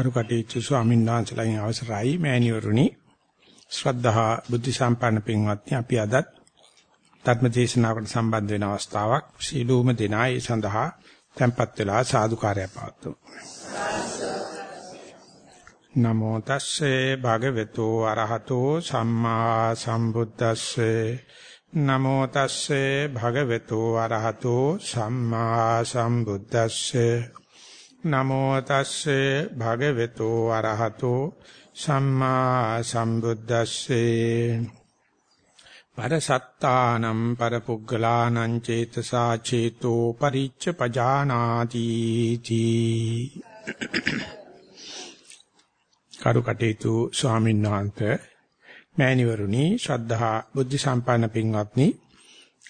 කරු කටයුතු ස්වාමීන් වහන්සේලාගෙන් අවසරයි මෑණිවරුනි. ශ්‍රද්ධහා බුද්ධ සම්පන්න පින්වත්නි අපි අදත් ධර්ම දේශනාවකට සම්බන්ධ වෙන අවස්ථාවක්. සීලූම දෙනා ඒ සඳහා tempත් වෙලා සාදුකාරය පවත්වමු. නමෝ තස්සේ භගවතු අරහතෝ සම්මා සම්බුද්දස්සේ. නමෝ තස්සේ භගවතු අරහතෝ සම්මා සම්බුද්දස්සේ. නමෝ තස්සේ භගවතු අරහතෝ සම්මා සම්බුද්දස්සේ. පරසත්තානම් පරපුග්ගලානං චේතසා චේතෝ පරිච්ඡ පජානාති තී. කරුකටේතු ස්වාමීන් වහන්සේ මෑණිවරුනි ශ්‍රද්ධා බුද්ධ සම්පන්න පින්වත්නි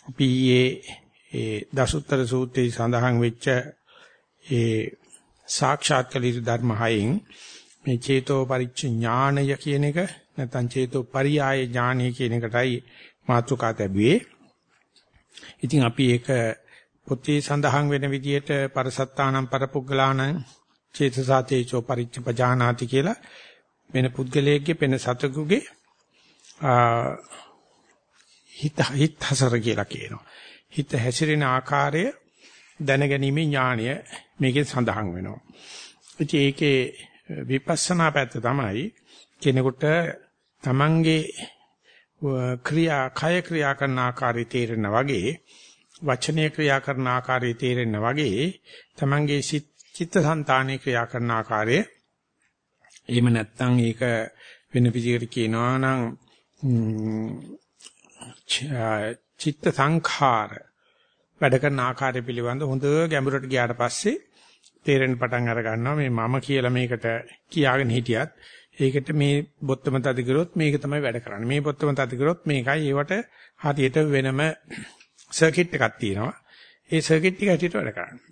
අපි ඒ දසුත්තර සූත්‍රයේ සඳහන් වෙච්ච ඒ සාක්ෂාත් කළ යුතු ධර්ම හයෙන් මේ චේතෝ පරිච්ඡ ඥානය කියන එක නැත්නම් චේතෝ පරියාය ඥානය කියන එකටයි මාතෘකා තැබුවේ. ඉතින් අපි ඒක පොතේ සඳහන් වෙන විදිහට පරසත්තානම් පරපුග්ගලානම් චේතසා තේජෝ පරිච්ඡ පජානාති කියලා වෙන පුද්ගලයෙක්ගේ වෙන සතෙකුගේ හිත හිත හසර කියලා කියනවා. හිත හැසිරෙන ආකාරය දැනගැනීමේ ඥාණය මේකෙන් සඳහන් වෙනවා. ඉතින් ඒකේ විපස්සනා පැත්ත තමයි කෙනෙකුට තමන්ගේ ක්‍රියා කය ක්‍රියා කරන ආකාරය තේරෙන වගේ වචනීය ක්‍රියා කරන ආකාරය තේරෙන වගේ තමන්ගේ චිත්තසංතානයේ ක්‍රියා කරන ආකාරය එහෙම නැත්නම් ඒක වෙන විදිහකට කියනවා නම් චිත්ත සංඛාර වැඩ කරන ආකාරය පිළිබඳ හොඳ ගැඹුරට ගියාට පස්සේ තේරෙන්න පටන් අර ගන්නවා. මේ මම කියලා මේකට කියාගෙන හිටියත් ඒකට මේ බොත්තම තද කරොත් මේක තමයි වැඩ කරන්නේ. මේ බොත්තම තද කරොත් මේකයි ඒවට හරියට වෙනම සර්කිට් එකක් තියෙනවා. ඒ සර්කිට් එක හැටියට වැඩ කරන්නේ.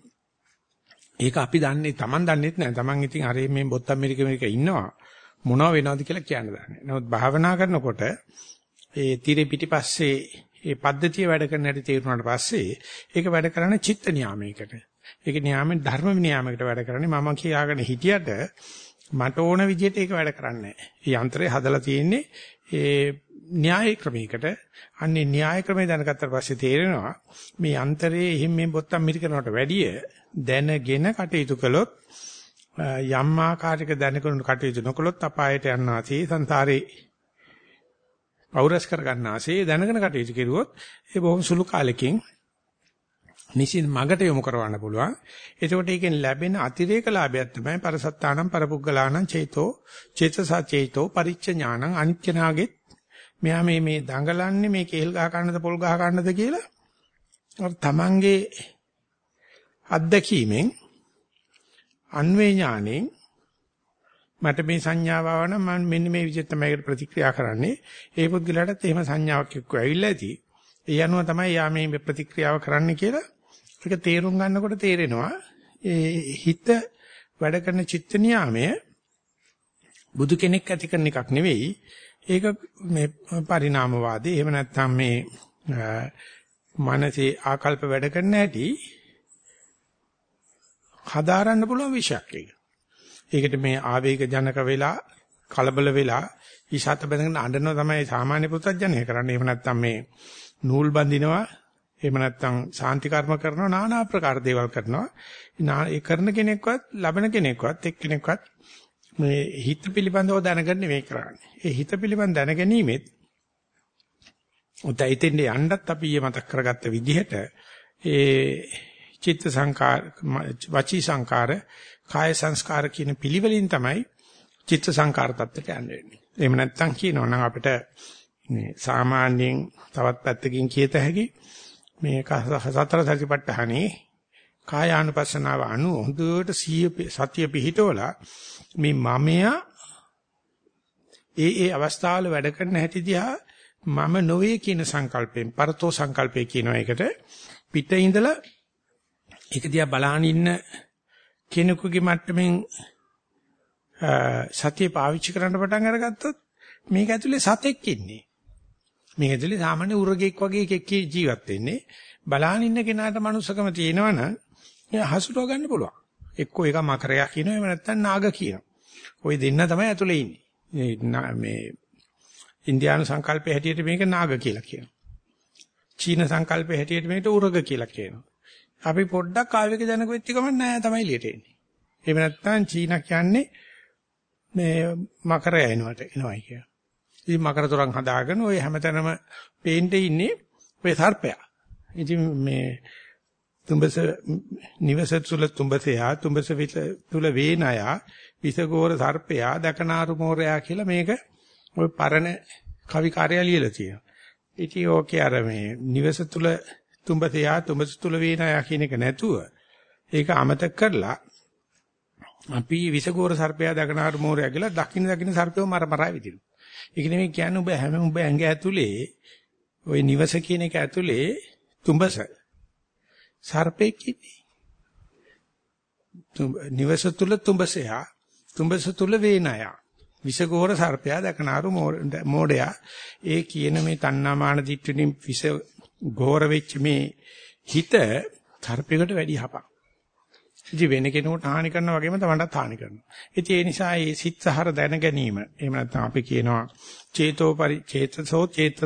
ඒක අපි දන්නේ Taman දන්නේත් නැහැ Taman ඉතින් අර මේ බොත්තම් මෙරික මෙරික ඉන්නවා. මොනව වෙනවද කියලා කියන්න දන්නේ. නමුත් භාවනා කරනකොට ඒ tire පිටිපස්සේ ඒ පද්ධතිය වැඩ කරන හැටි තේරුණාට පස්සේ ඒක වැඩ කරන්නේ චිත්ත නියාමයකට. ඒක නියාමෙන් ධර්ම නියාමයකට වැඩ කරන්නේ මම කියාගෙන හිටියට මට ඕන විදිහට ඒක වැඩ කරන්නේ නැහැ. මේ යන්ත්‍රය හදලා තියෙන්නේ ඒ න්‍යාය ක්‍රමයකට. අන්නේ න්‍යාය ක්‍රමය දැනගත්තට පස්සේ තේරෙනවා මේ යන්ත්‍රයේ එහෙම මේ බොත්තම් මිරිකනකට වැඩිය දැනගෙන කටයුතු කළොත් යම් ආකාරයක දැනගෙන කටයුතු නොකළොත් අපායට යනවා. සංසාරේ පෞරස් කර ගන්නාසේ දැනගෙන කටයුතු කෙරුවොත් ඒ බොහොම සුළු කාලෙකින් නිසින් මගට යොමු කරවන්න පුළුවන්. එතකොට ඒකෙන් ලැබෙන අතිරේක ලාභයක් තමයි පරසත්තානම් පරපුග්ගලානම් චේතෝ චේතසා චේතෝ පරිච්ඡ ඥානං අනිත්‍යනාගෙත් මෙයා මේ මේ දඟලන්නේ මේ කේල් ගහ ගන්නද පොල් ගහ ගන්නද කියලා අර තමන්ගේ අත්දැකීමෙන් අන්වේ ඥාණයෙන් මට මේ සංඥාව ආව නම් මම මෙන්න මේ විදිහට තමයි ඒකට ප්‍රතික්‍රියා කරන්නේ. ඒ පුද්ගලයාටත් එහෙම සංඥාවක් එක්ක ඇවිල්ලා ඇති. ඒ අනුව තමයි යා මේ ප්‍රතික්‍රියාව කරන්න කියලා ඒක තේරුම් ගන්නකොට තේරෙනවා. ඒ හිත වැඩ කරන චිත්ත නියාමය බුදු කෙනෙක් ඇති කරන එකක් නෙවෙයි. ඒක මේ පරිණාමවාදී එහෙම නැත්නම් මේ මනසේ ආකල්ප වැඩ කරන හැටි හදාරන්න පුළුවන් විශයක් ඒක. ඒකට මේ ආවේග ජනක වෙලා කලබල වෙලා ඊසත් බඳගෙන අඬනවා තමයි සාමාන්‍ය පුත්‍ත්ජනය කරන්නේ. එහෙම නැත්නම් මේ නූල් බඳිනවා එහෙම නැත්නම් සාන්ති කර්ම කරනවා নানা ආකාර දේවල් කරනවා ඒ කරන කෙනෙක්වත් ලබන කෙනෙක්වත් එක්කෙනෙක්වත් මේ හිත පිළිබඳව දැනගන්න මේ කරන්නේ ඒ හිත පිළිබඳ දැනගැනීමෙත් උතයි දෙන්නේ යන්නත් අපි ඊයේ මතක් කරගත්ත විදිහට ඒ චිත්ත සංකාර වචී සංකාර කාය සංස්කාර කියන පිළිවෙලින් තමයි චිත්ත සංකාර தත්තට යන්නේ. එහෙම නැත්නම් කියනවා නම් අපිට මේ සාමාන්‍යයෙන් තවත් පැත්තකින් කියත හැකි මේ සතර සතිපට්ඨානේ කායානුපස්සනාව අනු හොඳට සතිය පිහිටවලා මේ මමයා ඒ ඒ අවස්ථාවල වැඩ කරන හැටි දිහා මම නොවේ කියන සංකල්පයෙන් පරතෝ සංකල්පය කියන එකට පිට ඉඳලා ඒක දිහා බලාගෙන ඉන්න කෙනෙකුගේ මට්ටමින් සතිය පාවිච්චි කරන්න පටන් අරගත්තොත් මේක ඇතුලේ සතෙක් ඉන්නේ. මේක ඇතුලේ සාමාන්‍ය උරගෙක් වගේ එකෙක් ජීවත් වෙන්නේ. බලාගෙන ඉන්න කෙනාට මනුස්සකම තියෙනවනම් හසුරව ගන්න පුළුවන්. එක්කෝ ඒක මකරයා කියනවා එහෙම නැත්නම් නාග කියනවා. ওই දෙන්න තමයි ඇතුලේ ඉන්නේ. මේ ඉන්දියානු සංකල්පයේ හැටියට මේක නාග කියලා කියනවා. චීන සංකල්පයේ හැටියට මේකට උරග කියලා කියනවා. අපි පොඩ්ඩක් ආවේග දැනග වෙච්ච ගමන් නෑ තමයි එළියට එන්නේ. එහෙම නැත්නම් චීන කියන්නේ මේ මකර යනවට එනවයි කිය. ඉතින් මකර තොරන් හදාගෙන ওই හැමතැනම පේන්නේ ඉන්නේ ඔය සර්පයා. ඉතින් මේ තුඹස නිවස තුල තුඹසයා තුඹස තුල වේනයා විසගෝර සර්පයා දකනාරු මෝරයා කියලා මේක ওই පරණ කවි කාර්යය ලියලා තියෙනවා. ඉතින් ඕකේ අර මේ නිවස තුල තුඹසයා තුඹස තුල වේනයා කියන එක නැතුව ඒක අමතක කරලා අපි විසගෝර සර්පයා දකනාරු මෝරයා කියලා දකින්න දකින්න සර්පයව මර මරා විදිනවා. ඒක නෙමෙයි කියන්නේ ඔබ හැම ඔබ ඇඟ ඇතුලේ ওই නිවස කියන එක ඇතුලේ තුඹස සර්පෙක් ඉන්නේ. නිවස තුල තුඹසයා තුඹස තුල වේනයා විසගෝර සර්පයා දකනාරු මෝඩයා ඒ කියන මේ තණ්හාමාන දිට්ඨිනින් විස ගෝර වෙච්ච මේ හිත සර්පයකට වැඩි හපක්. ඉතින් වෙන කෙනෙකුට හානි කරනවා වගේම තමන්ටත් හානි කරනවා. ඉතින් ඒ නිසා මේ සිත් සහර දැන ගැනීම එහෙම නැත්නම් අපි කියනවා චේතෝ පරි චේතසෝ චේත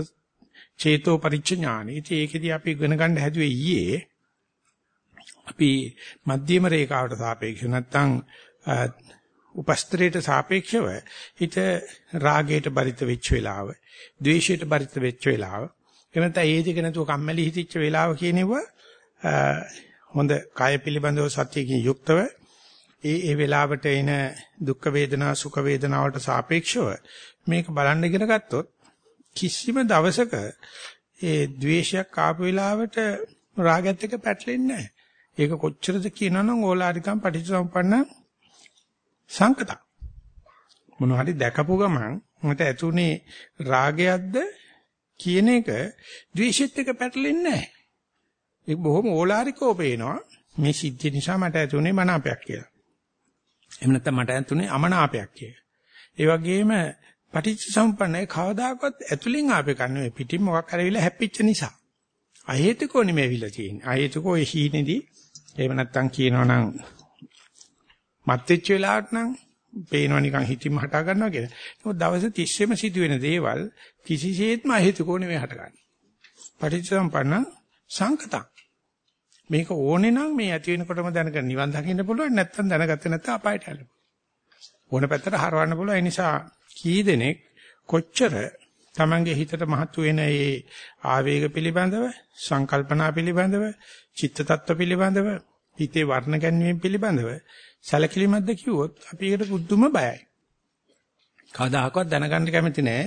චේතෝ පරිච්ඡඥාන. ඉතින් ඒකෙදී අපි ඉගෙන ගන්න හැදුවේ ඊයේ අපි මධ්‍යම රේඛාවට සාපේක්ෂව නැත්නම් උපස්ත්‍රයට සාපේක්ෂව හිත රාගයට බරිත වෙච්ච වෙලාව, ද්වේෂයට බරිත වෙච්ච වෙලාව, එහෙම නැත්නම් ඒ දෙක නැතුව කම්මැලි හිතිච්ච වෙලාව කියනෙව හොඳ කය පිළිබඳව සත්‍යකින් යුක්තව ඒ ඒ වෙලාවට එන දුක් වේදනා සුඛ වේදනා වලට සාපේක්ෂව මේක බලන්න ඉගෙන ගත්තොත් කිසිම දවසක ඒ ද්වේෂයක් ආපු වෙලාවට රාගයත් එක්ක පැටලෙන්නේ නැහැ. ඒක කොච්චරද කියනවනම් ඕලාරිකම් පටිච්චසමුප්පන්න සංකතක්. මොන හරි දැකපු ගමන් මට ඇතුනේ රාගයක්ද කියන එක ද්වේෂෙත් එක්ක පැටලෙන්නේ නැහැ. ඒක බොහොම ඕලාරිකව පේනවා මේ සිද්ධිය නිසා මට ඇතුනේ මනාපයක් කියලා. එහෙම නැත්නම් මට ඇතුනේ අමනාපයක් කියලා. ඒ වගේම පටිච්ච සමුප්පන්නයි කවදාකවත් ඇතුලින් ආපේ කන්නේ පිටින් මොකක් කරවිලා හැප්පිච්ච නිසා. අහේතුකෝ නෙමෙවිලා තියෙන්නේ. අහේතුකෝ ඒ හීනේදී එහෙම නැත්නම් කියනවනම් මත් වෙච්ච වෙලාවට නම් පේනවා නිකන් හිතින්ම හටා ගන්නවා කියලා. නමුත් දවස් 30ෙම සිදුවෙන දේවල් කිසිසේත්ම අහේතුකෝ නෙමෙයි හටගන්නේ. පටිච්ච සමුප්පන්න සංකතං. මේක ඕනේ නම් මේ ඇති වෙනකොටම දැනගෙන නිවන් දකින්න පුළුවන් නැත්නම් දැනගත්තේ නැත්නම් අපායට යන්න. ඕන පැත්තට හරවන්න පුළුවන්. ඒ නිසා කී දෙනෙක් කොච්චර Tamange හිතට මහත් වෙන ඒ ආවේග පිළිබඳව, සංකල්පනා පිළිබඳව, චිත්ත tattwa පිළිබඳව, හිතේ වර්ණ ගැන්වීම පිළිබඳව සැලකිලිමත්ද කිව්වොත් අපි ඒකට පුදුම බයයි. කවදාහක්වත් දැනගන්න කැමති නෑ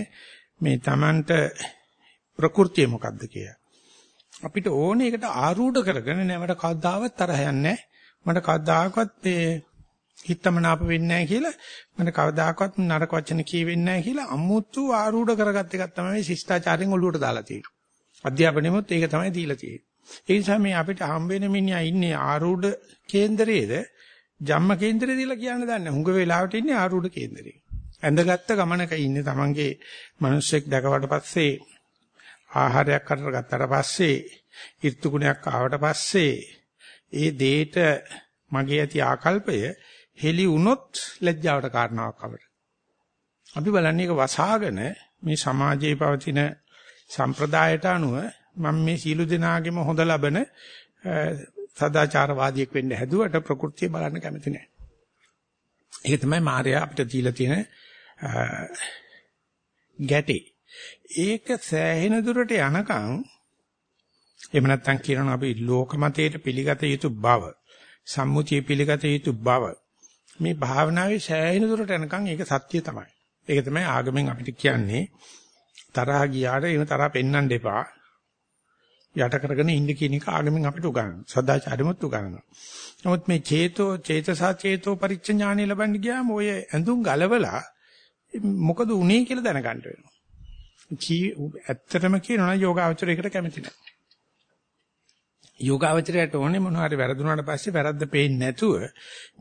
මේ Tamanට ප්‍රകൃතිය මොකද්ද කියලා. අපිට ඕනේ ඒකට ආරූඪ කරගෙන නෑ මට කවදාවත් තරහ යන්නේ මට කවදාකවත් මේ හිතමනාප වෙන්නේ නැහැ කියලා මට කවදාකවත් නරක වචන කියවෙන්නේ නැහැ කියලා අමුතු ආරූඪ කරගත් එකක් තමයි ශිෂ්ටාචාරයෙන් ඔලුවට දාලා තියෙන්නේ. අධ්‍යාපනයේමත් ඒක තමයි දීලා තියෙන්නේ. ඒ නිසා මේ අපිට හම්බ වෙන මිනිහා ඉන්නේ ආරූඪ කේන්දරයේද ජම්ම කේන්දරේ දීලා කියන්න දන්නේ. හුඟ වෙලාවට ඉන්නේ ආරූඪ කේන්දරේ. ඇඳගත්ත ගමනක ඉන්නේ තමන්ගේ මිනිස්සෙක් දැකවට පස්සේ ආහාරයක් කරගත්තට පස්සේ ඍතුගුණයක් ආවට පස්සේ ඒ දෙයට මගේ ඇති ආකල්පය හෙලි වුණොත් ලැජ්ජාවට කාරණාවක් අපිට. අපි බලන්නේ ඒක වසහාගෙන මේ සමාජයේ පවතින සම්ප්‍රදායට අනුව මම මේ සීළු දෙනාගේම හොඳ ලබන සදාචාරවාදියෙක් වෙන්න හැදුවට ප්‍රകൃතිය බලන්න කැමති නැහැ. ඒක තමයි මාර්යා අපිට දීලා තියෙන ගැටේ. ඒක සෑහෙන දුරට යනකම් එහෙම නැත්නම් කියනවා අපි ලෝක මතයට පිළිගත යුතු බව සම්මුතිය පිළිගත යුතු බව මේ භාවනාවේ සෑහෙන දුරට යනකම් ඒක සත්‍ය තමයි. ඒක තමයි ආගමෙන් අපිට කියන්නේ තරහ ගියාට එන තරහ පෙන්වන්න එපා. යට කරගෙන ඉන්න කියන එක ආගමෙන් අපිට උගන්වනවා. සදාචාරෙමුත් උගන්වනවා. නමුත් මේ චේතෝ චේතසා චේතෝ පරිච්ඡඥානෙ ලබන්න ගියාම ඔය ඇඳුම් ගලවලා මොකද උනේ කියලා දැනගන්න වෙනවා. කී ඇත්තටම කියනවා නම් යෝගාවචරයකට කැමති නැහැ. යෝගාවචරයට ඕනේ මොනවා හරි වැරදුනාට පස්සේ වැරද්ද පේන්නේ නැතුව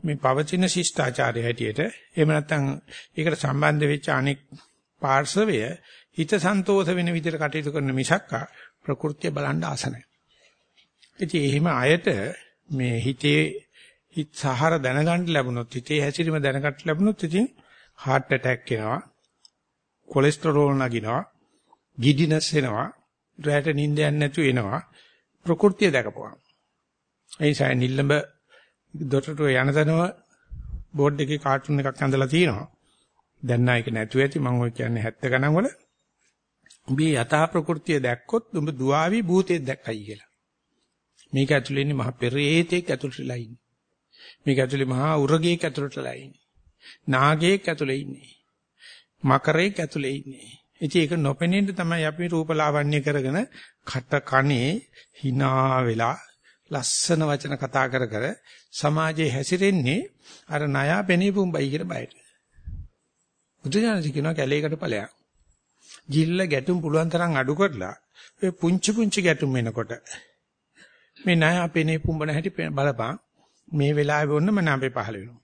මේ පවතින ශිෂ්ටාචාරය හැටියට එහෙම නැත්නම් ඒකට සම්බන්ධ වෙච්ච අනෙක් පාර්ශවය හිත සන්තෝෂ වෙන විදිහට කටයුතු කරන මිසක්කා ප්‍රകൃතිය බලන්න ආස නැහැ. ඉතින් එහෙම අයට මේ හිතේ හිත සහර දැනගන්න ලැබුණොත් හිතේ හැසිරීම දැනගන්න ලැබුණොත් ඉතින් heart attack එනවා, කොලෙස්ටරෝල් නගිනවා, ගිඩිනස් එනවා, රැට නිින්ද යන්නේ නැතු වෙනවා. ප්‍රകൃතිය දැකපුවා. ඒ නිසා නිල්ලඹ දොටට යන තැනම බෝඩ් එකේ කාටුන් එකක් ඇඳලා තියෙනවා. දැන් නායක නැතු ඇති මම ඔය කියන්නේ 70 ගණන් වල. උඹේ යථා ප්‍රകൃතිය දැක්කොත් උඹ දුආවි භූතේ දැක්කයි කියලා. මේක ඇතුලේ ඉන්නේ මහ පෙරේතෙක් ඇතුළටලා ඉන්නේ. මේක ඇතුලේ මහා උරගේක් ඇතුළටලා ඉන්නේ. නාගයෙක් ඇතුලේ ඉන්නේ. මකරයෙක් ඇතුලේ ඉන්නේ. ඉතින් ඒක නොපෙනෙන්න තමයි අපි රූපලාවන්‍ය කරගෙන කට කනේ hina වෙලා ලස්සන වචන කතා කර කර සමාජයේ හැසිරෙන්නේ අර ණයා පෙනී පුම්බයි කියන බයට. බුදුජානක කියනවා කැලේකට ඵලයක්. ගිල්ල ගැටුම් පුළුවන් තරම් අඩු කරලා ඔය පුංචි පුංචි ගැටුම් එනකොට මේ ණයා පෙනී පුම්බන හැටි බලපන් මේ වෙලාවේ වොන්න මනාපේ පහළ වෙනවා.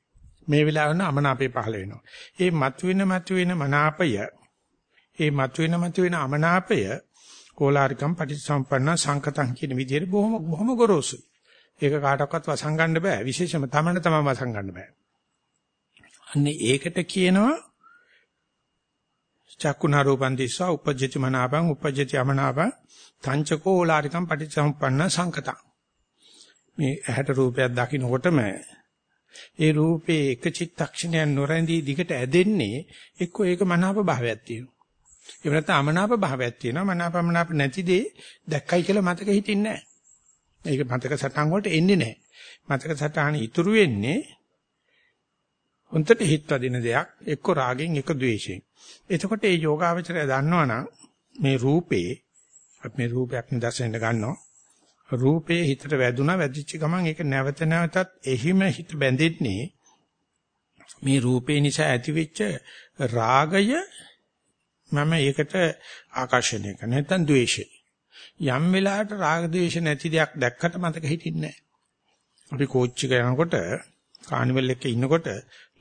මේ වෙලාවේ වොන්න අමනාපේ පහළ වෙනවා. ඒ මතුවෙන මතුවෙන මනාපය ඒ මතුවෙන මතුවෙන අමනාපය කෝලාරිකම් පටිච්චසමුප්පන්න සංකතං කියන විදිහට බොහොම බොහොම ගොරෝසුයි. ඒක කාටවත් වසංගන්න බෑ. විශේෂම තමන්න තමයි වසංගන්න බෑ. අන්නේ ඒකට කියනවා චක්කුණා රූපං දිස්වා උපජ්ජති මනාපං උපජ්ජති අමනාපං තංචකෝ ඕලාරිකම් පටිච්චසමුප්පන්න සංකතං. මේ ඇහැට රූපයක් දකින්නකොටම ඒ රූපේ එක චිත්තක්ෂණයක් නොරැඳී දිගට ඇදෙන්නේ එක්ක ඒක මනාප භාවයක් තියෙනවා. එහෙම නැත්නම් අමනාප භාවයක් තියෙනවා. මනාපමනාප නැති දේ දැක්කයි කියලා මතක හිටින්නේ නැහැ. ඒක මතක සටහන් වලට එන්නේ නැහැ. මතක සටහන ඉතුරු වෙන්නේ උන්ට හිත වදින දෙයක් එක්ක රාගෙන් එක්ක ද්වේෂයෙන්. එතකොට මේ යෝගාවචරය දන්නවනම් මේ රූපේ අපි මේ රූපයක් නිදර්ශනෙට ගන්නවා. රූපේ හිතට වැදුනා වැදිච්ච ගමන් ඒක නැවත නැවතත් එහිම හිත බැඳෙන්නේ මේ රූපේ නිසා ඇතිවෙච්ච රාගය මම ඒකට ආකර්ෂණය කරන නැත්නම් ද්වේෂය. යම් වෙලාවකට රාග ද්වේෂ නැති දෙයක් දැක්කට මතක හිටින්නේ නැහැ. අපි කෝච්චි යනකොට කානිවල් එකේ ඉන්නකොට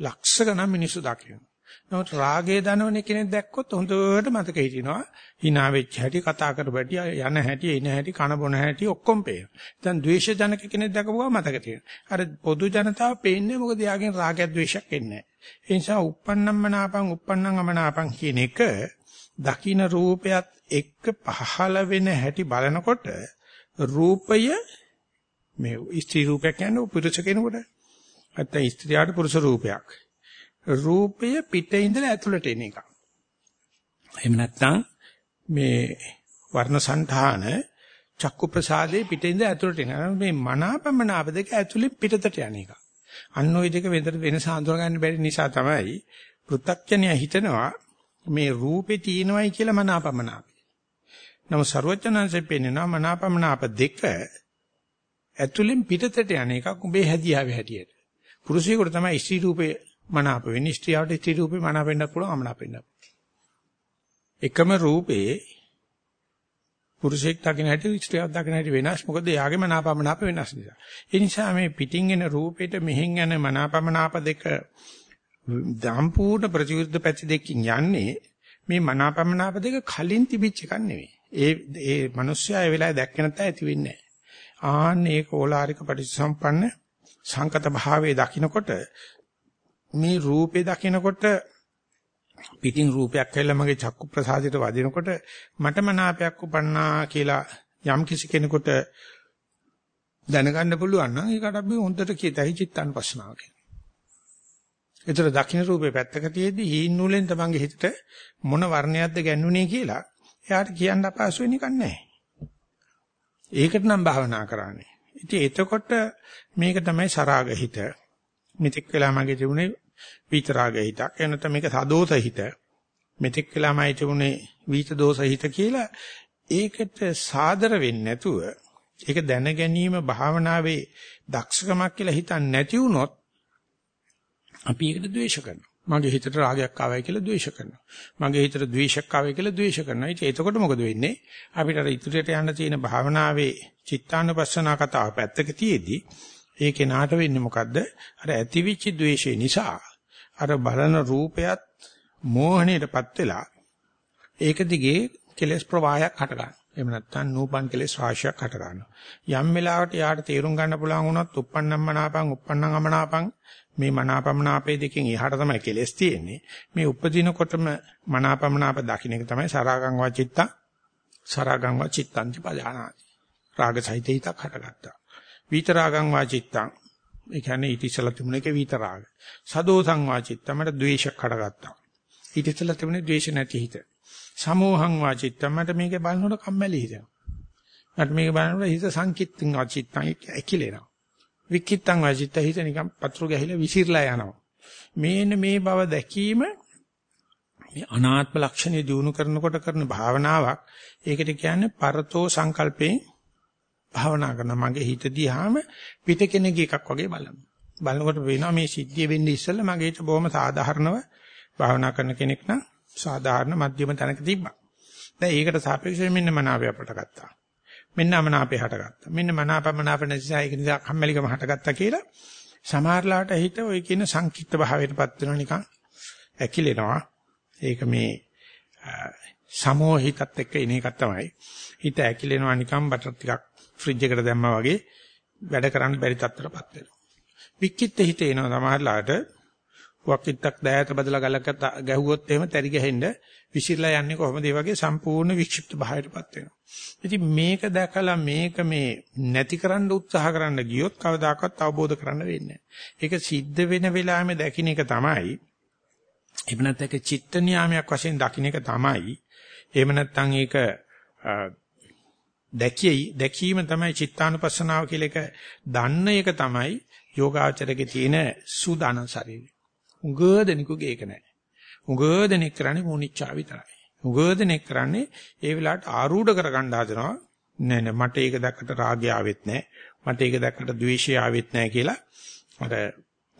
ලක්ෂ ගණන් මිනිස්සු දකිනවා. නමුත් රාගයේ දනවන කෙනෙක් දැක්කොත් හොඳට මතක හිටිනවා. hina වෙච්ච හැටි, කතා කර බැටි, යන හැටි, එන හැටි, කන බොන හැටි ඔක්කොම පේනවා. දැන් ද්වේෂ ජනක කෙනෙක් දැකපුවා මතක තියෙනවා. අර පොදු ජනතාව පේන්නේ මොකද යාගෙන් රාගයක් ද්වේෂයක් එන්නේ නැහැ. ඒ නිසා uppannammanapam uppannammanapam කියන එක දකින රූපයත් එක්ක පහළ වෙන හැටි බලනකොට රූපය මේ ස්ත්‍රී රූපයක් කියන්නේ පුරුෂ කෙනෙකුට. නැත්නම් ස්ත්‍රියට පුරුෂ රූපයක්. රූපය පිටේ ඉඳලා ඇතුළට එන එක. එහෙම නැත්නම් මේ වර්ණ సంతාන චක්කු ප්‍රසාදේ පිටේ ඉඳලා ඇතුළට එන මේ මනාපමනාප දෙක ඇතුළේ පිටතට යන එක. අන්න ওই දෙක වෙනතර වෙනස හඳුනා ගන්න බැරි නිසා තමයි පෘථග්ජනය හිතනවා මේ රූපේ තියෙනවයි කියලා මනාපමනාපයි. නමුත් ਸਰවඥාන්සේ පෙන්නනවා මනාපමනාප දෙක ඇතුලෙන් පිටතට යන එකක් උඹේ හැදියාවේ හැටියට. පුරුෂයෙකුට තමයි ස්ත්‍රී රූපේ මනාප වෙන්නේ. ස්ත්‍රියට ස්ත්‍රී රූපේ මනාප වෙන්නත් පුළුවන් අමනාප වෙන්නත්. එකම රූපේ පුරුෂයෙක් දකින්න හැටි ස්ත්‍රියක් දකින්න හැටි වෙනස්. මොකද එයාගේ මනාපමනාප වෙනස් නිසා. ඒ නිසා මේ පිටින් එන රූපෙට මෙහෙන් යන මනාපමනාප දෙක සම්පූර්ණ ප්‍රතිවිරුද්ධ පැති දෙකකින් යන්නේ මේ මනාපමනාප දෙක කලින් තිබිච්ච එකක් නෙවෙයි. ඒ ඒ මිනිස්සයා ඒ වෙලාවේ දැක්ක නැත්නම් ඇති වෙන්නේ නැහැ. ආන්න ඒක ඕලාරික පටිච්චසම්පන්න සංකත භාවයේ දකින්නකොට මේ රූපේ දකින්නකොට පිටින් රූපයක් කියලා මගේ චක්කු ප්‍රසාදයට වදිනකොට මට මනාපයක් උපන්නා කියලා යම් කිසි කෙනෙකුට දැනගන්න පුළුවන් නම් ඒකට අපි හොඳට කියතයි චිත්තන් පස්සනාව කියලා. ඒතර දක්ෂින රූපේ පැත්තක තියේදී හීන් නූලෙන් තමන්ගේ හිතට මොන වර්ණයක්ද ගැන්වුනේ කියලා එයාට කියන්න අපහසු වෙන්නේ නැහැ. ඒකට නම් භාවනා කරන්නේ. ඉතින් එතකොට මේක තමයි සරාග හිත. මෙතෙක් වෙලා මගේ තිබුණේ විතරාග හිතක්. එනත මේක සදෝත හිත. මෙතෙක් වෙලා මයි තිබුණේ විත දෝෂ හිත කියලා ඒකට සාදර වෙන්නේ නැතුව ඒක දැන ගැනීම භාවනාවේ දක්ෂකමක් කියලා හිතන්නේ නැති වුණොත් අපි ඒකට ද්වේෂ කරනවා. මගේ හිතට රාගයක් ආවයි කියලා ද්වේෂ කරනවා. මගේ හිතට ද්වේෂයක් ආවයි කියලා ද්වේෂ කරනවා. ඉතින් එතකොට මොකද වෙන්නේ? අපිට අර ඉදිරියට යන්න තියෙන භාවනාවේ චිත්තානුපස්සනා කතාව පැත්තක තියේදී ඒ කෙනාට වෙන්නේ මොකද්ද? අර ඇතිවිච්ච ද්වේෂය නිසා අර බලන රූපයත් මෝහණයටපත් වෙලා ඒක දිගේ කෙලස් ප්‍රවාහයක් හට ගන්නවා. එහෙම නැත්නම් නූපන් කෙලස් රාශියක් හට ගන්නවා. යම් වෙලාවකට යාට තේරුම් ගන්න පුළුවන් වුණොත් uppannam manapan uppannam amanapan මේ මනාපමනාපේ දෙකෙන් එහාට තමයි කෙලස් තියෙන්නේ. මේ උපදිනකොටම මනාපමනාප දකින්න එක තමයි සරාගං වාචිත්ත සරාගං වාචිත්තං පජානාති. රාග සහිත හිතක් හටගත්තා. විතරාගං වාචිත්තං ඒ කියන්නේ ඊට ඉස්සලා තිබුණ එක විතරාග. සදෝසං වාචිත්තං මට ද්වේෂයක් හටගත්තා. ඊට ඉස්සලා තිබුණේ ද්වේෂ නැති හිත. සමෝහං වාචිත්තං මට මේක බලනකොට කම්මැලි හිතෙනවා. මට මේක බලනකොට හිත සංකිට්ඨං වාචිත්තං ඇකිලෙනවා. විකිත්තං වාචිත්ත හිත නිකන් පතුරු ගැහිලා විසිරලා යනවා. මේන මේ බව දැකීම මේ අනාත්ම ලක්ෂණය දිනු කරනකොට කරන භාවනාවක්. ඒකට කියන්නේ පරතෝ සංකල්පේ භාවනා කරන මගේ හිත දිහාම පිට කෙනෙක්ගේ එකක් වගේ බලන්න. බලනකොට පේනවා මේ සිද්ධිය වෙන්නේ ඉස්සෙල්ලා මගේ හිත බොහොම සාධාරණව භාවනා කරන කෙනෙක් නම් සාධාරණ මධ්‍යම තැනක තිබ්බා. දැන් ඒකට සාපේක්ෂව මෙන්න මනාවය අපට ගත්තා. මෙන්න අමනාපේ හටගත්තා. මෙන්න මනාපමනාප නිසා ඒක නිසා කම්මැලිකම හටගත්තා කියලා සමහරලාට හිත ඔය කියන සංකීර්ත භාවයටපත් වෙනවා නිකන් ඇකිලෙනවා. ඒක මේ සමෝහිතත් එක්ක එන එකක් තමයි. හිත ඇකිලෙනවා නිකන් බටර් ටිකක් ෆ්‍රිජ් එකට දැම්මා වගේ වැඩ කරන්න බැරි තත්ත්වයටපත් වෙනවා. වික්කිට හිත එනවා සමහරලාට වක්කිටක් දෑයට බදලා ගලක ගැහුවොත් එහෙම තරි ගහෙන්න විසිරලා යන්නේ කොහොමද ඒ වගේ සම්පූර්ණ වික්ෂිප්ත භාවයටපත් වෙනවා. ඉතින් මේක දැකලා මේක මේ නැතිකරන්න උත්සාහ කරන්න ගියොත් කවදාකවත් අවබෝධ කරන්න වෙන්නේ ඒක සිද්ධ වෙන වෙලාවෙම දකින්න එක තමයි. එහෙම නැත්නම් ඒක චිත්ත නියාමයක් වශයෙන් දකින්න එක තමයි. එහෙම නැත්නම් ඒක දැකියයි දැකීම තමයි චිත්තානුපස්සනාව කියලා එක දන්න එක තමයි යෝගාචරයේ තියෙන සූදානම් ශරීරය. උගදෙනෙකුගේ ඒක නැහැ. උගදෙනෙක් කරන්නේ මොනිච්චා විතරයි. උගදෙනෙක් කරන්නේ ඒ වෙලාවට ආරූඪ කරගන්න හදනවා. නෑ නෑ මට ඒක දැක්කට රාගය ආවෙත් නෑ. මට ඒක දැක්කට ද්වේෂය ආවෙත් නෑ කියලා අර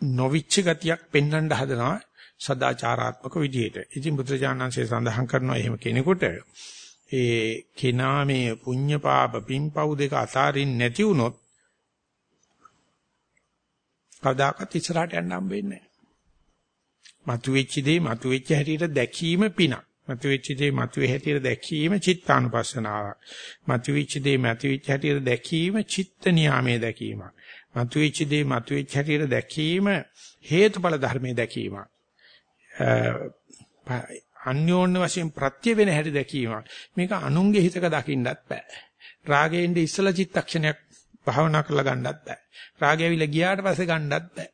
නොවිච්ච ගතියක් පෙන්වන්න හදනවා සදාචාරාත්මක විදිහට. ඉතින් බුදුරජාණන්සේ සඳහන් කරනවා එහෙම කෙනෙකුට ඒ කෙනා මේ පුඤ්ඤ පාප පින්පව් දෙක අතාරින්න නැති වුනොත් කවදාකවත් ඉස්සරහට යන්න හම්බෙන්නේ නැහැ. මතුවෙච්ච දේ මතුවෙච්ච හැටියට දැකීම පිනක්. මතුවෙච්ච දේ මතුවේ හැටියට දැකීම චිත්තානුපස්සනාවක්. මතුවෙච්ච දේ මතුවෙච්ච හැටියට දැකීම චිත්ත නියාමයේ දැකීමක්. මතුවෙච්ච දේ මතුවෙච්ච හැටියට දැකීම හේතුඵල ධර්මයේ දැකීමක්. අන්‍යෝන්‍ය වශයෙන් ප්‍රත්‍ය වෙන හැටි දැකීමක්. මේක අනුන්ගේ හිතක දකින්නත් බෑ. රාගයෙන් ඉස්සලා චිත්තක්ෂණයක් භාවනා කරලා ගන්නත් බෑ. රාගය ඇවිල්ලා ගියාට පස්සේ ගන්නත් බෑ.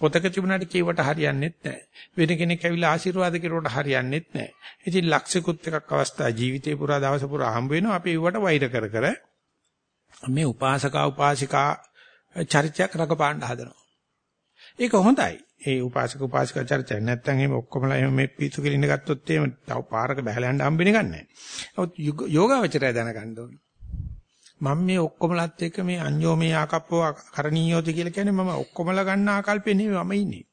පොතක තිබුණාට කියවට හරියන්නේත් නැහැ. වෙන කෙනෙක් ඇවිල්ලා ආශිර්වාද කෙරුවට හරියන්නේත් නැහැ. ඉතින් ලක්ෂිකුත් එකක් අවස්ථා ජීවිතේ පුරා දවස පුරා හම්බ වෙනවා. අපි ඒවට වෛර කර කර මේ උපාසකා උපාසිකා චරිතයක් රකපාන්න හදනවා. ඒක හොඳයි. ඒ උපාසක උපාසිකා චරිතය නැත්තම් එහෙම ඔක්කොමලා එහෙම මේ පිසු කෙලින්න ගත්තොත් එහෙම තව පාරක බහලා යන්න හම්බෙන්නේ නැහැ. නමුත් යෝගාවචරය දැනගන්න ඕනේ. මම මේ ඔක්කොමලත් එක්ක මේ අඤ්ඤෝ මේ ආකප්පෝ කරණීයෝති කියලා කියන්නේ මම ඔක්කොමලා ගන්න ආකල්පේ නෙවෙයි මම ඉන්නේ.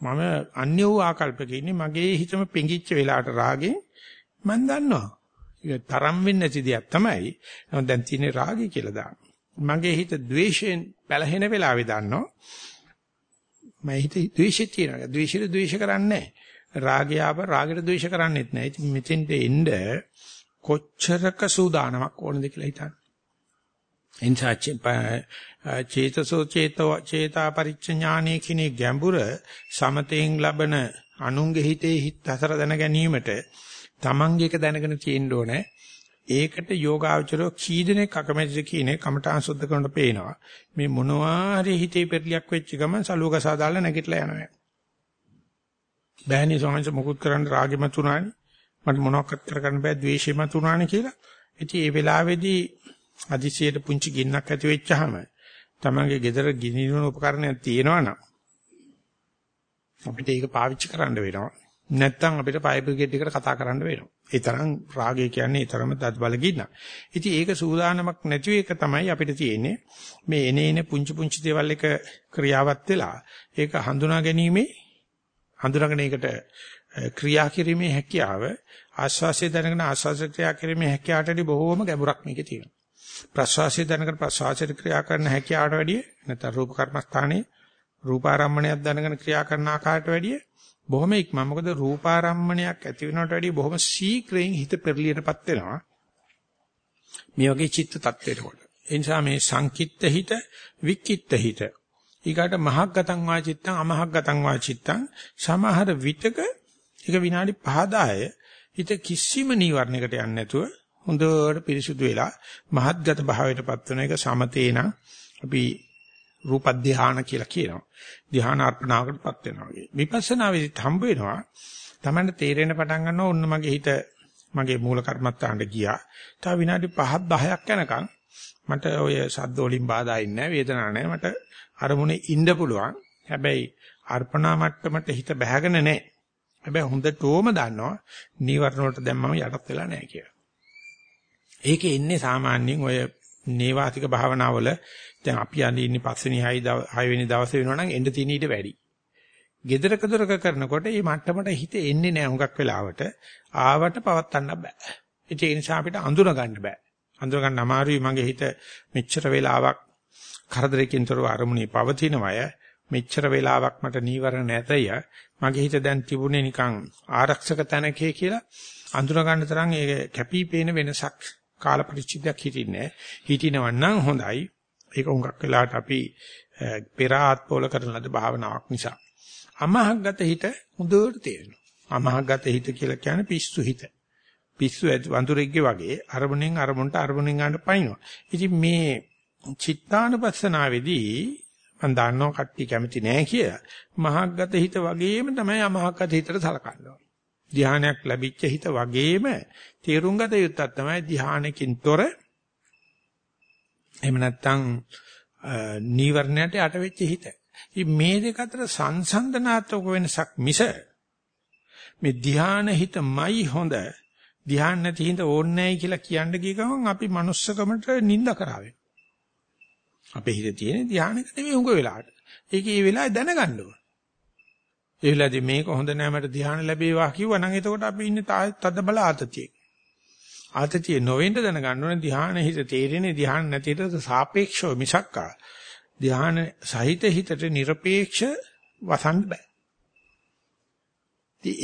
මම අන්‍ය වූ ආකල්පක ඉන්නේ මගේ හිතම පෙඟිච්ච වෙලාවට රාගෙන් මම දන්නවා. ඒක තරම් වෙන්නේ නැති දෙයක් තමයි. නමුත් දැන් තියෙන්නේ රාගය කියලා දාන්න. මගේ හිත ද්වේෂයෙන් පැලහෙන වෙලාවේ දන්නවා. මම හිත ද්වේෂය තියෙනවා. ද්වේෂෙට ද්වේෂ කරන්නේ නැහැ. රාගය ආව රාගෙට ද්වේෂ කරන්නේත් නැහැ. ඉතින් මෙතෙන්ට එන්න කොච්චරක සූදානමක් ඕනද කියලා හිතන්න. එනිසා චේතසෝ චේතෝ චේතා පරිච්ඡඥානයේ කිනේ ගැඹුර සමතෙන් ලබන අනුන්ගේ හිතේ හිත හතර දැන ගැනීමට තමන්ගේ එක දැනගෙන තියෙන්න ඕනේ. ඒකට යෝගාචරෝ කී දෙනෙක් අකමැතිද කියන්නේ කමඨාන් සුද්ධ කරනකොට පේනවා. මේ මොනවා හරි හිතේ පෙරලියක් වෙච්ච ගමන් සලුවක සාදාලා නැගිටලා යනවා. බෑනේ සෝමංශ මුකුත් කරන්න රාගෙමත් උනානේ. මට මොනවක්වත් කරගන්න බෑ ද්වේෂෙමත් උනානේ කියලා. ඉතින් ඒ වෙලාවේදී අදිසියට පුංචි ගින්නක් ඇති වෙච්චාම තමන්ගේ ගෙදර ගිනිනුන උපකරණයක් තියෙනවා නම් අපිට ඒක පාවිච්චි කරන්න වෙනවා. නැත්තම් අපිට ෆයර් බ්‍රිගේඩ් එකට කතා කරන්න වෙනවා. ඒ තරම් රාගය කියන්නේ ඒ තරම දත් බල ගින්න. ඉතින් ඒක සූදානමක් නැති එක තමයි අපිට තියෙන්නේ. මේ එනේ එනේ පුංචි පුංචි දේවල් එක ක්‍රියාවත් වෙලා ඒක හඳුනා ගැනීමේ හඳුනාගෙන ඒකට ක්‍රියා කිරීමේ හැකියාව ආස්වාසිය දැනගෙන ආස්වාස ක්‍රියා කිරීමේ හැකියාවටදී බොහෝම ගැඹුරක් මේකේ තියෙනවා. ප්‍රසවාසය දැනගෙන ප්‍රසවාසයට ක්‍රියා කරන හැකියාවට වැඩිය නැත්නම් රූප කර්මස්ථානයේ රූපාරම්මණයක් දැනගෙන ක්‍රියා කරන ආකාරයට වැඩිය බොහොම ඉක්ම මොකද රූපාරම්මණයක් ඇති වෙනවට වැඩිය බොහොම ශීක්‍රයෙන් හිත පෙරලියටපත් වෙනවා. මේ වගේ චිත්ත tattweට කොට. ඒ නිසා මේ සංකිට්ත හිත වික්කිට්ත හිත ඊකට මහග්ගතං වාචිත්තං අමහග්ගතං වාචිත්තං සමහර විතක ඒක විනාඩි 5 10 හිත කිසිම නීවරණයකට යන්නේ නැතුව හොඳට පිරිසුදු වෙලා මහත්ගත භාවයටපත් වෙන එක සමතේන අපි රූප ධානය කියලා කියනවා. ධාන අර්පණාවකටපත් වෙනවා වගේ. විපස්සනා වෙදිත් හම්බ වෙනවා. Tamanne තේරෙන පටන් ගන්නවා ඔන්න මගේ හිත මගේ මූල කර්මත්තාන්ට ගියා. තව විනාඩි 5ක් 10ක් යනකම් මට ඔය සද්ද වලින් බාධා ඉන්නේ නැහැ වේදනාවක් නැහැ. මට අරමුණේ ඉන්න පුළුවන්. හැබැයි අර්පණා මට්ටමට හිත බැහැගෙන නැහැ. හැබැයි හොඳටම දන්නවා නීවරණ වලට දැන් මම යටත් වෙලා නැහැ කියලා. ඒකේ ඉන්නේ සාමාන්‍යයෙන් ඔය නේවාතික භාවනාවල දැන් අපි අඳින්නේ පස්වෙනි 6 වෙනි දවසේ වෙනවා නම් එන්න තියෙන ඊට වැඩි. gedara kaduraka කරනකොට මේ මට්ටමට හිත එන්නේ නැහැ හුඟක් වෙලාවට. ආවට පවත්තන්න බෑ. ඒ නිසා අපිට අඳුන ගන්න බෑ. අඳුන ගන්න අමාරුයි මගේ හිත මෙච්චර වෙලාවක් කරදරකින් තොරව අරමුණේ පවතිනවය. මෙච්චර වෙලාවක් මට නීවරණ නැතය. මගේ හිත දැන් තිබුණේ නිකන් ආරක්ෂක තැනකේ කියලා අඳුන ගන්න තරම් ඒ කැපිපේන වෙනසක් කාල පරිච්ඡේදයක් හිටින්නේ හිටිනවනම් හොඳයි. ඒක හුඟක් වෙලාවට අපි පෙර ආත්මවල කරන ලද භාවනාවක් නිසා. අමහග්ගත හිත හොඳට තේරෙනවා. අමහග්ගත හිත කියලා කියන්නේ පිස්සු හිත. පිස්සු වඳුරෙක්ගේ වගේ අරමුණෙන් අරමුණට අරමුණෙන් ගන්න පයින්නවා. ඉතින් මේ චිත්තානුපස්සනාවේදී මම දන්නවා කට්ටිය කැමති නෑ කියලා. මහග්ගත හිත වගේම තමයි අමහග්ගත හිතට සලකන්නේ. ධානයක් ලැබිච්ච හිත වගේම තේරුම් ගත යුත්තක් තමයි ධානයකින් තොර එහෙම නැත්නම් නීවරණයට යට වෙච්ච හිත. ඉතින් මේ දෙක අතර සංසන්දනාත්මක වෙනසක් මිස මේ ධාන හිතමයි හොඳ ධාන නැති හිත ඕනේ නැහැ කියලා කියන්න ගිය ගමන් අපි manussකමට නිඳ කරාවේ. අපේ හිතේ තියෙන ධානයක නෙමෙයි උඟ වෙලාවට. ඒක ඒ වෙලාවේ දැනගන්න ඕන. ඒ වෙලාවේදී මේක හොඳ නෑ මට ධ්‍යාන ලැබේවා කිව්වනම් එතකොට අපි ඉන්නේ තද බල ආතතියේ. ආතතිය නොවෙන්න දැනගන්න ඕනේ ධ්‍යාන හිත තේරෙන්නේ ධ්‍යාන නැතිට සාපේක්ෂව මිසක්කා. ධ්‍යාන සහිත හිතට নিরপেক্ষ වසන්න බෑ.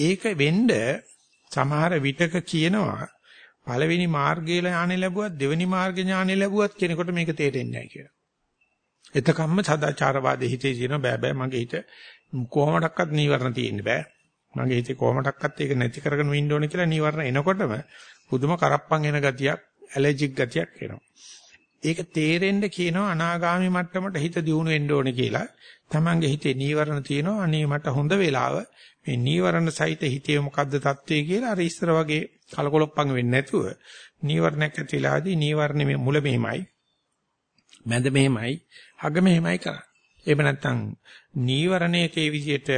ඒක වෙන්න සමහර විටක කියනවා පළවෙනි මාර්ගයේ ඥානෙ ලැබුවත් දෙවෙනි මාර්ග ඥානෙ ලැබුවත් කෙනෙකුට මේක තේරෙන්නේ නැහැ කියලා. එතකම්ම සදාචාරවාදී හිතේ තියෙන බෑ බෑ මගේ හිත කොහොමඩක්වත් නීවරණ තියෙන්න බෑ. මගේ හිතේ කොහොමඩක්වත් ඒක නැති කරගෙන ඉන්න ඕනේ කියලා නීවරණ එනකොටම පුදුම කරප්පන් එන ගතියක්, ඇලර්ජික් ගතියක් එනවා. ඒක තේරෙන්න කියනවා අනාගාමි මට්ටමට හිත දියුණු වෙන්න ඕනේ කියලා. Tamange හිතේ නීවරණ තියෙනවා. අනේ මට හොඳ වෙලාව මේ නීවරණ සහිත හිතේ මොකද්ද தත්ත්වය කියලා අර ඉස්සර වගේ කලකොලොප්පන් වෙන්නේ නැතුව නීවරණයක් ඇතිලාදී නීවරණේ මුල මෙහෙමයි. මැද මෙහෙමයි. අග මෙහෙමයි කරන්නේ. එහෙම නැත්නම් නීවරණයේ විදිහට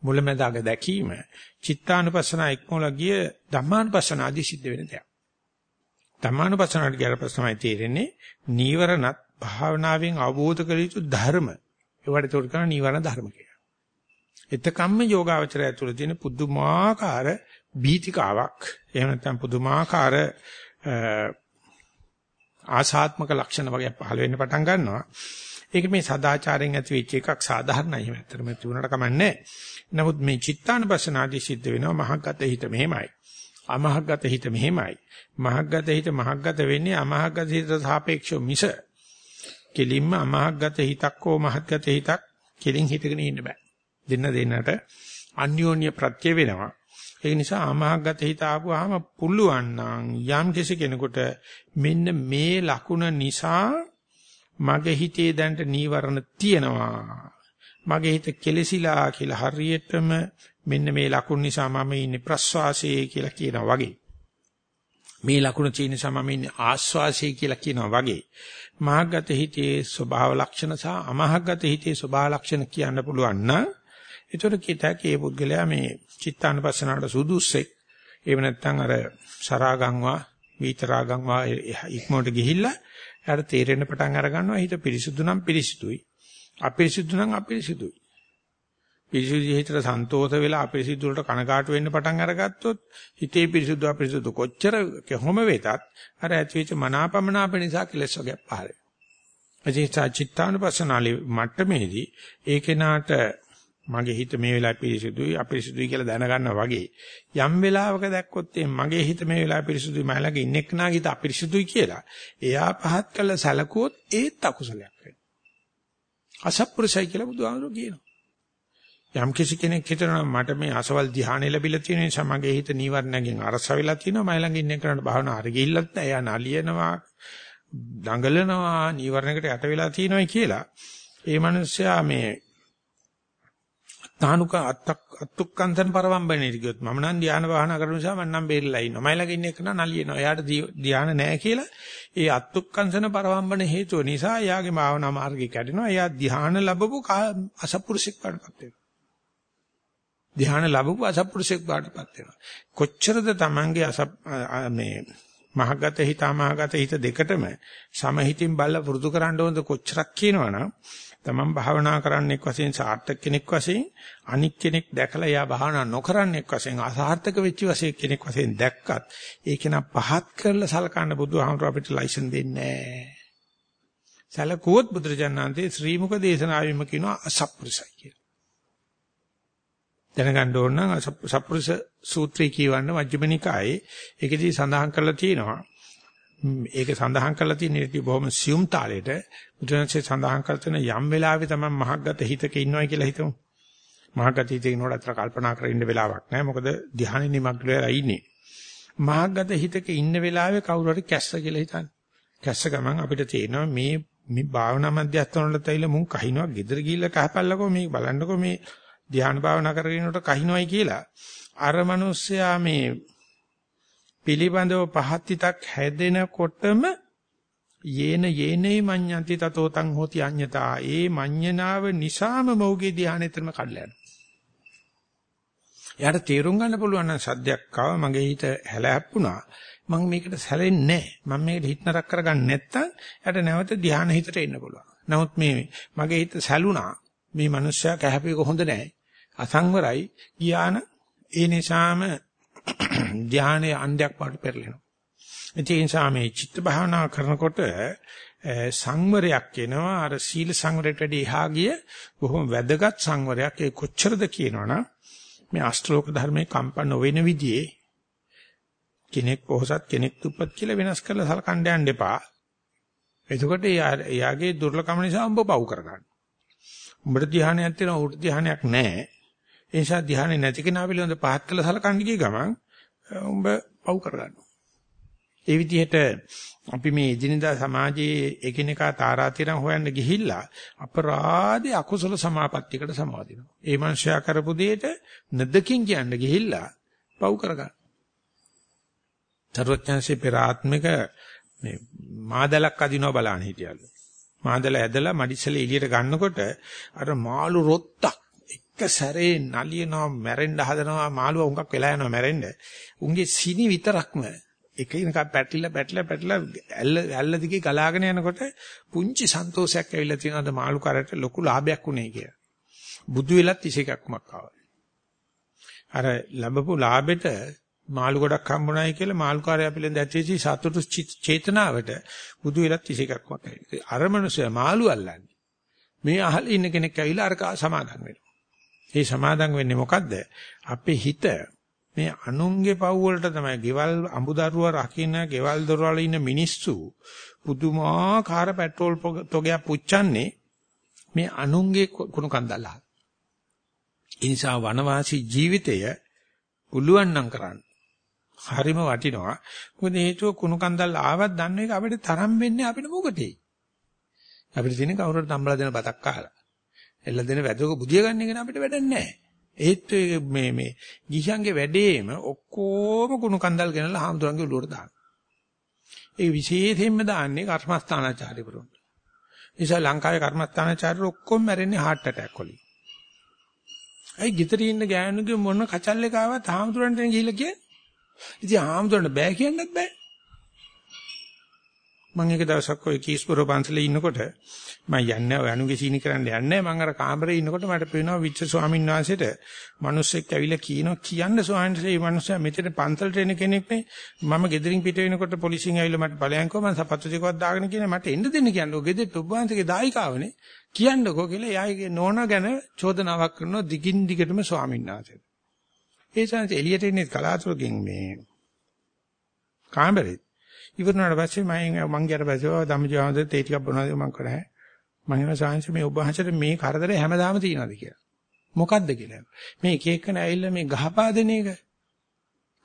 මුලැමැදාග දැකීම චිත්තානුපස්සන ඉක්මවලා ගිය ධම්මානුපස්සනාදී සිද්ධ වෙන දෙයක්. ධම්මානුපස්සනාට ගියාට පස්සේ තමයි තේරෙන්නේ නීවරණත් භාවනාවෙන් අවබෝධ කළ යුතු ධර්ම. ඒවට උඩ කරන නීවරණ ධර්ම කියලා. එතකම්ම යෝගාවචරය ඇතුළේ තියෙන පුදුමාකාර බීතිකාවක් එහෙම නැත්නම් පුදුමාකාර ආසාත්මක ලක්ෂණ වගේ පහළ වෙන්න පටන් ගන්නවා. ඒක මේ සදාචාරයෙන් ඇති වෙච්ච එකක් සාධාරණයි. එහෙම ඇත්තටම තිබුණාට කමන්නේ නමුත් මේ චිත්තානුපස්සනාදී සිද්ධ වෙනවා මහග්ගත හිත මෙහෙමයි. අමහග්ගත හිත මෙහෙමයි. මහග්ගත හිත මහග්ගත වෙන්නේ අමහග්ගත හිතට සාපේක්ෂව මිස කෙලින්ම අමහග්ගත හිතක් හෝ මහග්ගත හිතක් කෙලින් හිතගෙන ඉන්න බෑ. දෙන්න දෙන්නට අන්‍යෝන්‍ය ප්‍රත්‍ය වෙනවා. ඒ නිසා අමහග්ගත හිත ආපුවාම පුළුවන් නම් යම් කෙනෙකුට මෙන්න මේ ලකුණ නිසා මගේ හිතේ දැනට නීවරණ තියෙනවා. මගේ හිත කෙලසිලා කියලා හරියටම මෙන්න මේ ලකුණ නිසා මම ඉන්නේ ප්‍රස්වාසයේ කියලා කියනවා වගේ. මේ ලකුණ තියෙන නිසා මම ඉන්නේ ආස්වාසයේ කියලා කියනවා වගේ. මහග්ගත හිතේ ස්වභාව ලක්ෂණ සහ අමහග්ගත හිතේ ස්වභාව ලක්ෂණ කියන්න පුළුවන් නම් ඒතර කිතකේ පුද්ගලයා මේ චිත්තානුපස්සනාවට සුදුස්සෙක්. එහෙම නැත්නම් අර සරාගංවා විතරාගංවා ඉක්මනට ගිහිල්ලා එයාට තේරෙන්න පටන් අර ගන්නවා හිත පිරිසුදු නම් පිරිසුදුයි. අපිරිසුදු නම් අපිරිසුදුයි. පිරිසුදු හිතට සන්තෝෂ වෙලා අපිරිසුදු වලට කනකාටු වෙන්න පටන් අරගත්තොත් හිතේ පිරිසුදු අපිරිසුදු කොච්චර කොහොම වෙතත් අර ඇතිවෙච්ච මනාපමනාප නිසා කෙලස් වගේ පහළ වෙනවා. ඒ චිත්තානුපස්සනාලි මට්ටමේදී ඒ කෙනාට මගේ හිත මේ වෙලාවේ පිරිසුදුයි අපිරිසුදුයි කියලා දැනගන්නවා වගේ යම් වෙලාවක දැක්කොත් මගේ හිත මේ වෙලාවේ පිරිසුදුයි මම ළඟ ඉන්න එක්කනාගේ හිත අපිරිසුදුයි කියලා එයා පහත් කළ සැලකුවොත් ඒත් අකුසලයක් වෙනවා. අසත්පුරුෂයි කියලා බුදුහාමුදුරුවෝ කියනවා. යම් කිසි කෙනෙක් හිතනවා මට මේ අසවල් ධ්‍යානෙ ලැබිලා තියෙන නිසා මගේ හිත නීවරණයෙන් අරස වෙලා තියෙනවා මයි ළඟ ඉන්න කෙනාට භාවනා හරි ගිහිල්ලත් නැහැ. එයා නලියනවා දඟලනවා නීවරණයකට යට වෙලා තියෙනවායි කියලා. ඒ මනුස්සයා මේ තානුක අත්තක් අත්තුක්කන්තන් පරවම්බනේ කියොත් මම නම් ධානය භාවනා කරන නිසා මම නම් බේරලා ඉන්නවා. මයි ළඟ ඉන්න කෙනා නලියනවා. එයාට ධානය නැහැ කියලා ඒ අත්තුක්කංශන පරවම්බන හේතුව නිසා එයාගේ භාවනා මාර්ගය කැඩෙනවා. එයා ධානය ලැබපු අසපුරුෂෙක් වඩපත් වෙනවා. ධ්‍යාන ලැබපු අසත්පුරුෂෙක් බාටපත් වෙනවා. කොච්චරද Tamange අසප් මේ මහගත හිත අමහගත හිත දෙකටම සමහිතින් බල්ල පුරුදු කරන්න ඕනද කොච්චරක් කියනවනම් තමන් භාවනා කරන්නෙක් වශයෙන් සාර්ථක කෙනෙක් වශයෙන් අනික් කෙනෙක් දැකලා එයා භාවනා නොකරන්නෙක් වශයෙන් අසාර්ථක වෙච්ච වශයෙන් කෙනෙක් වශයෙන් දැක්කත් ඒක නා පහත් කරලා සලකන්න බුදුහාමුදුර අපිට ලයිසන් දෙන්නේ නැහැ. සලකුවොත් බුදුරජාණන්තේ ශ්‍රී මුක දේශනාවෙම කියනවා අසප්පුරුසයි කියලා. දැනගන්න ඕන නම් සප්පුරුෂ සූත්‍රය කියවන්න මජ්ක්‍ධිම නිකායේ ඒකෙදී සඳහන් කරලා තියෙනවා ඒක සඳහන් කරලා තියෙන ඉතින් බොහොම සියුම් තාලෙට බුදුරජාණන්සේ සඳහන් කරන යම් වෙලාවෙ තමයි මහග්ගත හිතක ඉන්නවයි කියලා හිතමු. මහග්ගත හිතේ ඉන්නකොට අතර කල්පනා කරගෙන ඉන්න වෙලාවක් නැහැ. මොකද ධ්‍යානෙ නිමග්න වෙලා ඉන්නේ. මහග්ගත හිතක ඉන්න වෙලාවේ කවුරු හරි කැස්ස කියලා හිතන්නේ. කැස්ස ගමන් අපිට තේරෙනවා මේ මේ භාවනා මධ්‍යස්ථාන වලට ඇවිල්ලා මුන් කහිනවා. ගෙදර ගිහිල්ලා කහපල්ලකෝ මේ බලන්නකෝ මේ ධ්‍යාන භාවනා කරගෙනට කහිනවයි කියලා. අර මිනිස්සයා මේ පිළිබඳව පහත්ිතක් හැදෙනකොටම යේන යේනේ මඤ්ඤන්ති තතෝ තං හෝති අඤ්ඤතා ඒ මඤ්ඤනාව නිසාම මෞගේ ධ්‍යානෙතරම කඩලා යනවා. එයාට තේරුම් ගන්න පුළුවන් නම් සද්දයක් ආව මගේ හිත හැලහැප්පුණා. මම මේකට සැලෙන්නේ නැහැ. මම මේකට හිත නරක කරගන්න නැත්තම් එයාට නැවත ධ්‍යාන හිතට එන්න පුළුවන්. නමුත් මේ මගේ හිත සැලුණා. මේ මිනිස්සයා කැහැපෙක හොඳ නැහැ. අසංවරයි ගියාන ඒ නිසාම ධානයේ අන්ධයක් වට පෙරලෙනවා. ඒ නිසා මේ චිත්ත භාවනා කරනකොට සංවරයක් එනවා අර සීල සංවරයට වඩා එහා ගිය බොහොම වැදගත් සංවරයක් ඒ කොච්චරද කියනවනම් මේ අෂ්ටලෝක ධර්මයේ කම්පන නොවන විදිහේ කෙනෙක් පොහසත් කෙනෙක් දුප්පත් කියලා වෙනස් කරලා සලකන්න යන්න එපා. එතකොට එයාගේ දුර්ලභම නිසා උඹ පව් කරගන්න. උඹට ධ්‍යානයක් තියෙනවා උට ධ්‍යානයක් නැහැ. ඒ නිසා ධ්‍යානෙ නැති කෙනා පිළිබඳ පහත් කළ සලකන්න ගිය ගමන් උඹ පව් කරගන්නවා. ඒ විදිහට අපි මේ එදිනදා සමාජයේ එකිනෙකා තාරාතිරම් හොයන්න ගිහිල්ලා අපරාධේ අකුසල සමාපත්තියකට සමාදිනවා. ඒ මනුෂයා කරපු දෙයට නදකින් කියන්න ගිහිල්ලා පව් කරගන්න. තරොච්චන්සේ පෙරාත්මික මේ මාදලක් අදිනවා බලන්න හිටියලු. මාදල ඇදලා මඩිසල එළියට ගන්නකොට අර මාළු රොත්තක් එක සැරේ නලියනවා මැරෙන්න හදනවා මාළුවා උඟක් වෙලා යනවා මැරෙන්න. උන්ගේ සිනි විතරක්ම එක එකක් පැටලිලා පැටලිලා පැටලිලා ඇල්ල ඇල්ල දිගේ ගලාගෙන යනකොට පුංචි සන්තෝෂයක් ඇවිල්ලා තියෙනවාද මාළු කරට ලොකු ලාභයක් උනේ කියලා. බුදු වෙලත් ඉසේකක්මක් ආවා. අර ලැබපු ලාභෙට මාළු ගොඩක් හම්බුනායි කියලා මාළු කාර්යය පිළිඳ ඇතිවෙච්ච සතුටු චේතනාවට බුදු වෙලත් ඉසේකක්මක් ඇවිල්ලා. අර මනුස්සයා මාළු අල්ලන්නේ. මේ අහල ඉන්න කෙනෙක් ඇවිල්ලා අර සමාදම් වෙනවා. ඒ සමාදන් වෙන්නේ මොකද්ද? අපේ හිත මේ අනුන්ගේ පව් වලට තමයි ගෙවල් අඹදරුව රකින්න ගෙවල් දොරවල ඉන්න මිනිස්සු පුදුමාකාර පෙට්‍රෝල් තොගයක් පුච්චන්නේ මේ අනුන්ගේ කුණු කන්දල්ලා. ඒ නිසා වනවාසී ජීවිතය පුළුවන් නම් කරන්න. හරිම වටිනවා. මොකද හේතුව කුණු කන්දල් ආවත් දන්න එක අපිට තරම් වෙන්නේ අපිට මොකටේ. අපිට තියෙන කවුරුහට තම්බලා දෙන බතක් කාලා. එල්ල දෙන වැදක බුදිය ගන්න එක අපිට වැඩක් නැහැ. ඒත් මේ මේ ගිහියන්ගේ වැඩේම ඔක්කොම කුණු කන්දල් ගෙනලා හාමුදුරන්ගේ ඔළුවට දාන. ඒ විශේෂයෙන්ම දාන්නේ කර්මස්ථානාචාර්යවරුන්. නිසා ලංකාවේ කර්මස්ථානාචාර්යවරු ඔක්කොම මැරෙන්නේ heart attack වලින්. අයි ගෙදර ඉන්න ගෑනුගේ මොන කචල්ලේ කාවත් හාමුදුරන්ට ගිහිල්ලා කියන්නේ. ඉතින් හාමුදුරන්ට බෑ කියන්නත් බෑ. මම එක දවසක් ඔය කීස්පුර පන්සලේ ඉන්නකොට මම යන්නේ ඔය අනුගේ සීනි කරන්න යන්නේ මම අර කාමරේ ඉන්නකොට මට පේනවා විච්ච ස්වාමීන් වහන්සේට මිනිස්සෙක් ඇවිල්ලා කියනවා කියන්න ස්වාමීන් වහන්සේ මේ මිනිස්සයා මෙතන පන්සලට එන කෙනෙක් නේ. මම ගෙදරින් පිට වෙනකොට පොලිසියෙන් ඇවිල්ලා මට බලයන්කෝ මම සපත්තු ටිකක් දාගෙන කියන මට එන්න දෙන්න කියන්නේ. ගෙදෙට්ට ඔබ වහන්සේගේ දායකාවනේ. කියන්නකෝ කියලා එයාගේ නෝනා ගැන චෝදනාවක් කරනවා දිගින් දිගටම ස්වාමීන් වහන්සේට. ඒ සංස එළියට එන්නේ කලාතුරකින් මේ කාමරේ. ඉවරනාට පස්සේ මම මං ගියට පස්සේ ධම්මජානද තේ ටිකක් බොනවාද මං කරා මම හිතනවා සාංශ මේ ඔබ වහන්සේට මේ කරදරේ හැමදාම තියෙනවද කියලා. මොකද්ද කියලා. මේ එක එකන ඇවිල්ලා මේ ගහපා දෙන එක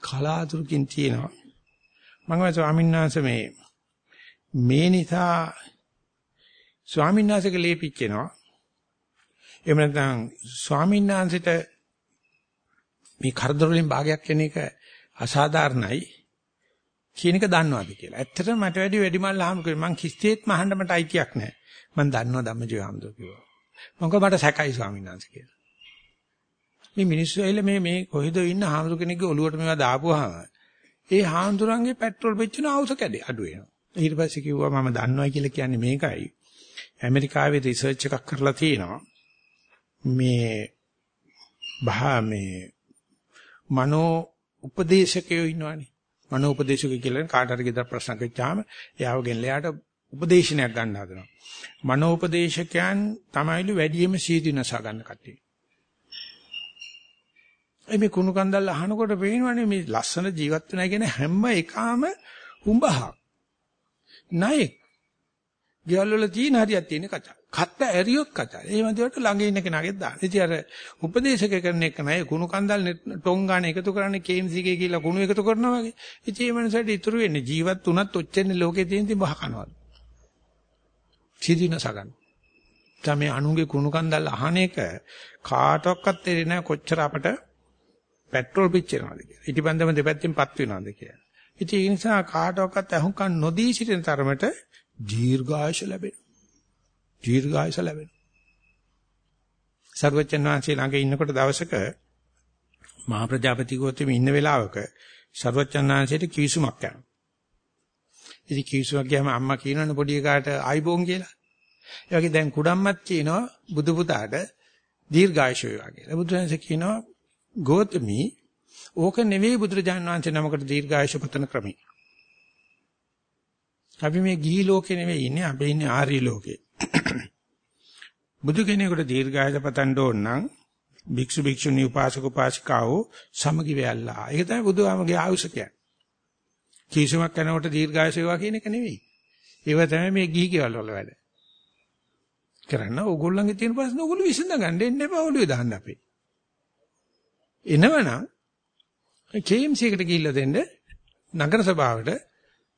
කලාතුරකින් තියෙනවා. මම හිතනවා ස්වාමීන් වහන්සේ මේ මේ නිසා ස්වාමීන් වහන්සේගේ ලේපිච්චෙනවා. එහෙම නැත්නම් ස්වාමීන් වහන්සේට මේ කරදර වලින් භාගයක් වෙන එක අසාධාරණයි කියන එක දන්නවද කියලා. ඇත්තටම මට වැඩි වැඩිමල් අහම කිව්වා මං කිස්තේත් මහන්න මට අයිතියක් නැහැ. මං දන්නවා ධම්මජීව හම්දෝ කිව්වා. මොකද මට සැකයි ස්වාමීන් වහන්සේ කියලා. මේ මිනිස්සු ඇවිල්ලා මේ මේ කොහෙද ඉන්න හාමුදුර කෙනෙක්ගේ ඔළුවට මේවා දාපුවාම ඒ හාමුදුරන්ගේ පෙට්‍රල් පෙච්චන අවශ්‍ය කැඩේ අඩු වෙනවා. ඊට පස්සේ කිව්වා මම දන්නවා කියලා කියන්නේ මේකයි. ඇමරිකාවේ රිසර්ච් එකක් කරලා තියෙනවා. මේ බහා මේ මනෝ උපදේශකයෝ ඉන්නවනේ. මනෝ උපදේශකයෝ කියලා කාට හරි ගෙදර ප්‍රශ්න කරච්චාම එයාව ගෙනලා යාට උපදේශනයක් ගන්න හදනවා. මනෝ උපදේශකයන් තමයිලු වැඩියෙන්ම සීදීනස ගන්න කට්ටිය. එමේ කුණු කන්දල් අහනකොට පේනවනේ මේ ලස්සන ජීවත් වෙනා කියන හැම එකම උඹහක්. ණයෙක්. ගෙවල් වල තියෙන හරියක් තියෙන කචා. කත්ත ඇරියොත් කචා. ඒ වන්දියට ළඟ ඉන්න කෙනාගෙත් දාන්න. ඉතින් අර උපදේශක කරන එක නෑ කුණු කන්දල් ටොං ගන්න එකතු කරන්නේ කේම්සිගේ කියලා කුණු එකතු කරනවා වගේ. ඉතින් මේ මනසට ඉතුරු වෙන්නේ ජීවත් උනත් ඔච්චරනේ ලෝකේ තියෙන තිබහ කනවලු. සිදින සගන්. තමයි අනුගේ කුණු කන්දල් අහන එක කාටවත් තේරෙන්නේ නැහැ කොච්චර අපට පෙට්‍රල් පිච්චෙනවද කියලා. ඉටිබන්දම දෙපැත්තෙන් පත් වෙනවද කියලා. ඉතින් ඒ නිසා කාටවත් අහුම්කන් නොදී සිටින තරමට දීර්ඝායස ලැබෙනවා. දීර්ඝායස ලැබෙනවා. සර්වචන් වහන්සේ ළඟ ඉන්නකොට දවසක මහා ප්‍රජාපති ගෝතමේ ඉන්න වෙලාවක සර්වචන් වහන්සේට කිවිසුමක් යනවා. ඉතින් කිවිසුමක් ගියාම අම්මා කියනවනේ පොඩි එකාට ආයිබෝන් කියලා. ඒ වගේ දැන් කුඩම්මත් කියනවා බුදු පුතාට දීර්ඝායස වේවා කියලා. බුදුරජාණන් කියනවා ගෝතමී ඕක නෙවෙයි බුදුරජාණන් වහන්සේ නමකට දීර්ඝායස පතන ක්‍රමය. අපි මේ ගිහි ලෝකේ නෙවෙයි ඉන්නේ අපි ඉන්නේ ආර්ය ලෝකේ. බුදු කෙනෙකුට දීර්ඝායස පතන්න ඕන නම් භික්ෂු භික්ෂුණී උපාසක උපාසිකාවෝ සමගි වෙයල්ලා. ඒක තමයි බුදුහාමගේ ආයුෂ කියන්නේ. කීසමක් කරනකොට දීර්ඝායස වේවා කියන එක නෙවෙයි. ඒව තමයි මේ ගිහි කෙවල් වල වැඩ. කරන්න ඕගොල්ලන්ගේ තියෙන ප්‍රශ්න ඕගොල්ලෝ විසඳ ගන්න දෙන්න එපා ඔළුවේ දාන්න අපේ. එනවනම් KMC එකට ගිහිල්ලා දෙන්න නගර සභාවට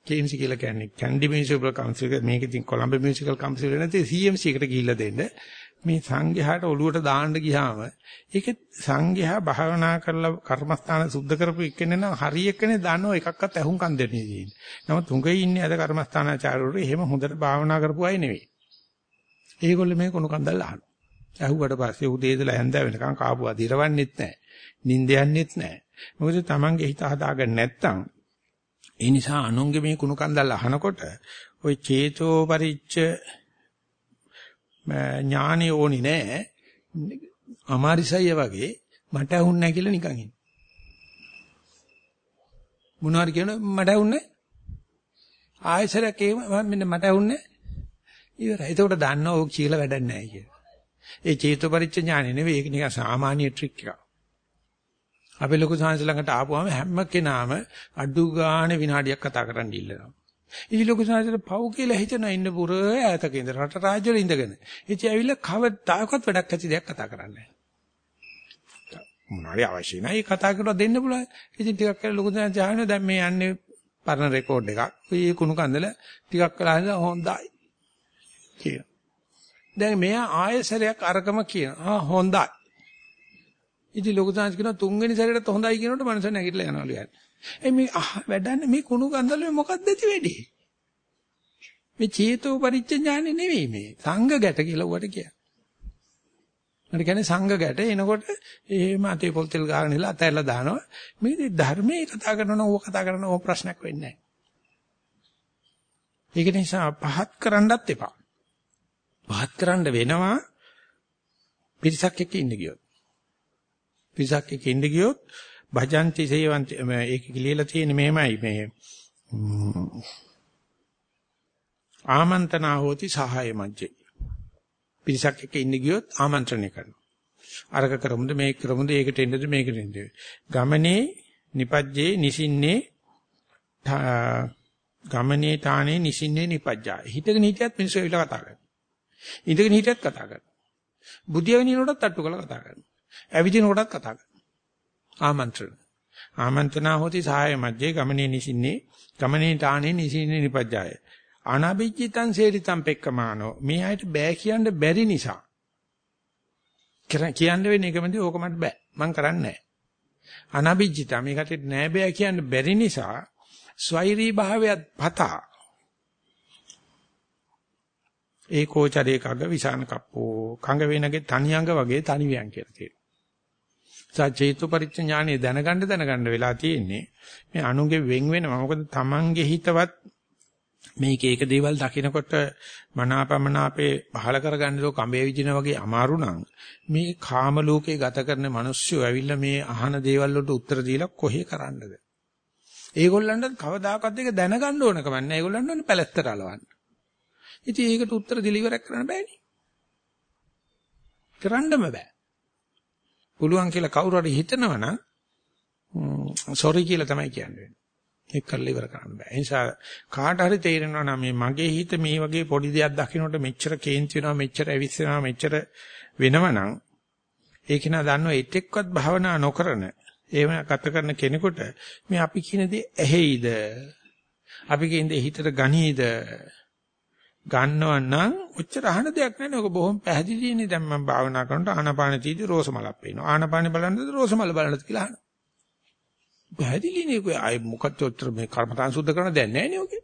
KMC කියලා කියන්නේ කැන්ඩි මියුසිකල් කවුන්සිල් එක මේක ඉතින් කොළඹ මියුසිකල් කවුන්සිල් එක නැති CMC එකට ගිහිල්ලා දෙන්න මේ සංඝයාට ඔළුවට දාන්න ගියාම ඒක සංඝයා භාවනා කරලා කර්මස්ථාන සුද්ධ කරපු එක්කෙනේ නම් හරි එක්කනේ දන්නව එකක්වත් ඇහුම්කන් දෙන්නේ තියෙන්නේ. නමුත් උඟේ ඉන්නේ අද කර්මස්ථානාචාර්යවරු එහෙම හොඳට භාවනා කරපු අය නෙවෙයි. ඒගොල්ලෝ මේ කොණු කන්දල් අහනවා. ඇහුවට පස්සේ උදේ ඉඳලා හැන්ද වෙනකන් කාපුවා දිරවන්නෙත් නැහැ. නිින්ද යන්නෙත් නැහැ. මොකද Tamange හිත හදාගන්න නැත්තම් ඒ නිසා අනුන්ගේ මේ කුණු කන්දල් අහනකොට ওই චේතෝ පරිච්ඡ ඥානෙ ඕනි නෑ. අමාරිසය වගේ මට ඇහුන්නේ නැහැ කියලා නිකන් ඉන්න. මොනවාරි කියන මට ඇහුන්නේ ආයෙසරක් ඒ මෙන්න මට ඇහුන්නේ ඉවරයි. එතකොට දන්නවා ඕක කියලා වැඩක් නැහැ කියලා. ඒ චේතෝ පරිච්ඡ ඥානෙ නෙවෙයි ඒක නිකන් සාමාන්‍ය ට්‍රික් එකක්. අපි ලොකු සංහස ළඟට ආපුවාම හැම කෙනාම අඩු ගානේ විනාඩියක් කතා කරන්න ඉල්ලනවා. ඉතින් ලොකු සංහසට පව් කියලා හිතන ඉන්න පුර ඈතක ඉඳ රට රාජ්‍යවල ඉඳගෙන. ඉතින් ඇවිල්ලා කවදාකවත් වැඩක් ඇති දෙයක් කතා කරන්නේ නැහැ. මොනාරි අවශ්‍ය නැහැ. ඒ කතා කරලා දෙන්න පුළුවන්. ඉතින් ටිකක් කරලා ලොකු සංහස ආවෙන දැන් මේ යන්නේ පරණ රෙකෝඩ් එකක්. ඔය කුණු කන්දල ටිකක් කළා හින්දා හොඳයි. කියන. දැන් මෙයා ආයෙසරයක් අරකම කියන. ආ හොඳයි. ඉතින් ලොකු සංස් කියනවා තුන්වෙනි සැරේටත් හොඳයි කියනකොට මනස නැගිටලා යනවලු යන්නේ. ඒ මේ වැඩන්නේ මේ කුණු කන්දල මොකක්ද ඇති වෙන්නේ? මේ චේතෝ පරිච්ඡඥානෙ නෙවෙයි මේ. සංඝ ගැට කියලා උවට කියන්නේ. මට කියන්නේ සංඝ ගැට එනකොට එහෙම අතේ පොල් තෙල් ගාගෙන ඉලා අතැරලා දානවා. මේ ධර්මයේ කතා කරනවා ඕක කතා කරනවා ඕක ප්‍රශ්නයක් වෙන්නේ නැහැ. ඒක නිසා පහත් කරන්නත් එපා. පහත් කරන්න වෙනවා පිරිසක් එක්ක ඉන්න ගියොත්. පිරිසක් එක්ක ඉන්න ගියොත් භජන්ති සේවන්ති මේක කියලා තියෙන්නේ මෙහෙමයි මේ ආමන්ත්‍රණා හෝති සහාය මජ්ජේ. පිරිසක් එක්ක ඉන්න ගියොත් ආමන්ත්‍රණය කරනවා. අරක කරමුද මේක කරමුද ඒකට එන්නද මේකට එන්නද. ගමනේ නිපජ්ජේ නිසින්නේ ගමනේ තානේ නිසින්නේ නිපජ්ජා. හිතගෙන හිටියත් මිනිස්සු ඒවිලා කතා කරනවා. ඉඳගෙන හිටියත් කතා කරනවා. බුදියාගෙන ඉනකොටත් තට්ටු කරලා කතා කරනවා. ඇවිදිනකොටත් කතා කරනවා. ආමන්ත්‍රණ. ආමන්ත්‍රණා හොති සහාය මැජේ ගමනේ නිසින්නේ ගමනේ තානේ නිසින්නේ නිපජ්ජාය. අනබිජ්ජිතං සේරිතං පෙක්කමානෝ මේ ආයත බෑ කියන්න බැරි නිසා කියන්න වෙන්නේ එකමදී ඕක මට බෑ මං කරන්නේ නැහැ අනබිජ්ජිත මේකට නෑ බෑ කියන්න බැරි නිසා ස්වෛරී භාවයත් පතා ඒකෝචරේ කග විසාන කප්පෝ කංග වෙනගේ තනියංග වගේ තනිවියන් කියලා තියෙනවා. සචේතු පරිඥාණය දැනගන්න දැනගන්න වෙලා තියෙන්නේ මේ අනුගේ වෙන් වෙනවා. මොකද Tamange හිතවත් මේක ඒක දේවල් දකිනකොට මනාපමනාපේ පහල කරගන්න දෝ කඹේ විදින වගේ අමාරු නම් මේ කාම ලෝකේ ගත කරන මිනිස්සු ඇවිල්ලා මේ අහන දේවල් වලට උත්තර දීලා කොහේ කරන්නද? ඒගොල්ලන්ට කවදාකවත් ඒක දැනගන්න ඕන කම නැහැ. ඒගොල්ලන්ට ඕනේ පැලැත්තට අලවන්න. ඉතින් ඒකට උත්තර දෙලිවරක් කරන්න බෑනේ. කරන්නම බෑ. පුළුවන් කියලා කවුරු හරි හිතනවනම් සෝරි කියලා තමයි කියන්නේ. ඒක කරලා ඉවර කරන්න බෑ. ඒ නිසා කාට හරි තේරෙනවා නම් මේ මගේ හිත මේ වගේ පොඩි දෙයක් දකින්නට මෙච්චර කේන්ති වෙනවා, මෙච්චර ඇවිස්සෙනවා, මෙච්චර වෙනවනම් ඒක නා දන්නව ඒත් භාවනා නොකරන එහෙම ගත කරන කෙනෙකුට මේ අපි කියන දේ ඇහෙයිද? අපි කියන දේ හිතට ගනීද? ගන්නව නම් ඔච්චර අහන දෙයක් නැහැ. ඔක බොහොම පැහැදිලිනේ. දැන් මම භාවනා කරනකොට ආනාපාන තීදි රෝස මලක් පේනවා. ආනාපාන බලනද රෝස මල බලනද කියලා අහනවා. පැහැදිලිනේ. ඔය අය මොකක්ද ඔච්චර මේ කර්මතාන් සුද්ධ කරන දෙයක් නැහැ නේ ඔකේ.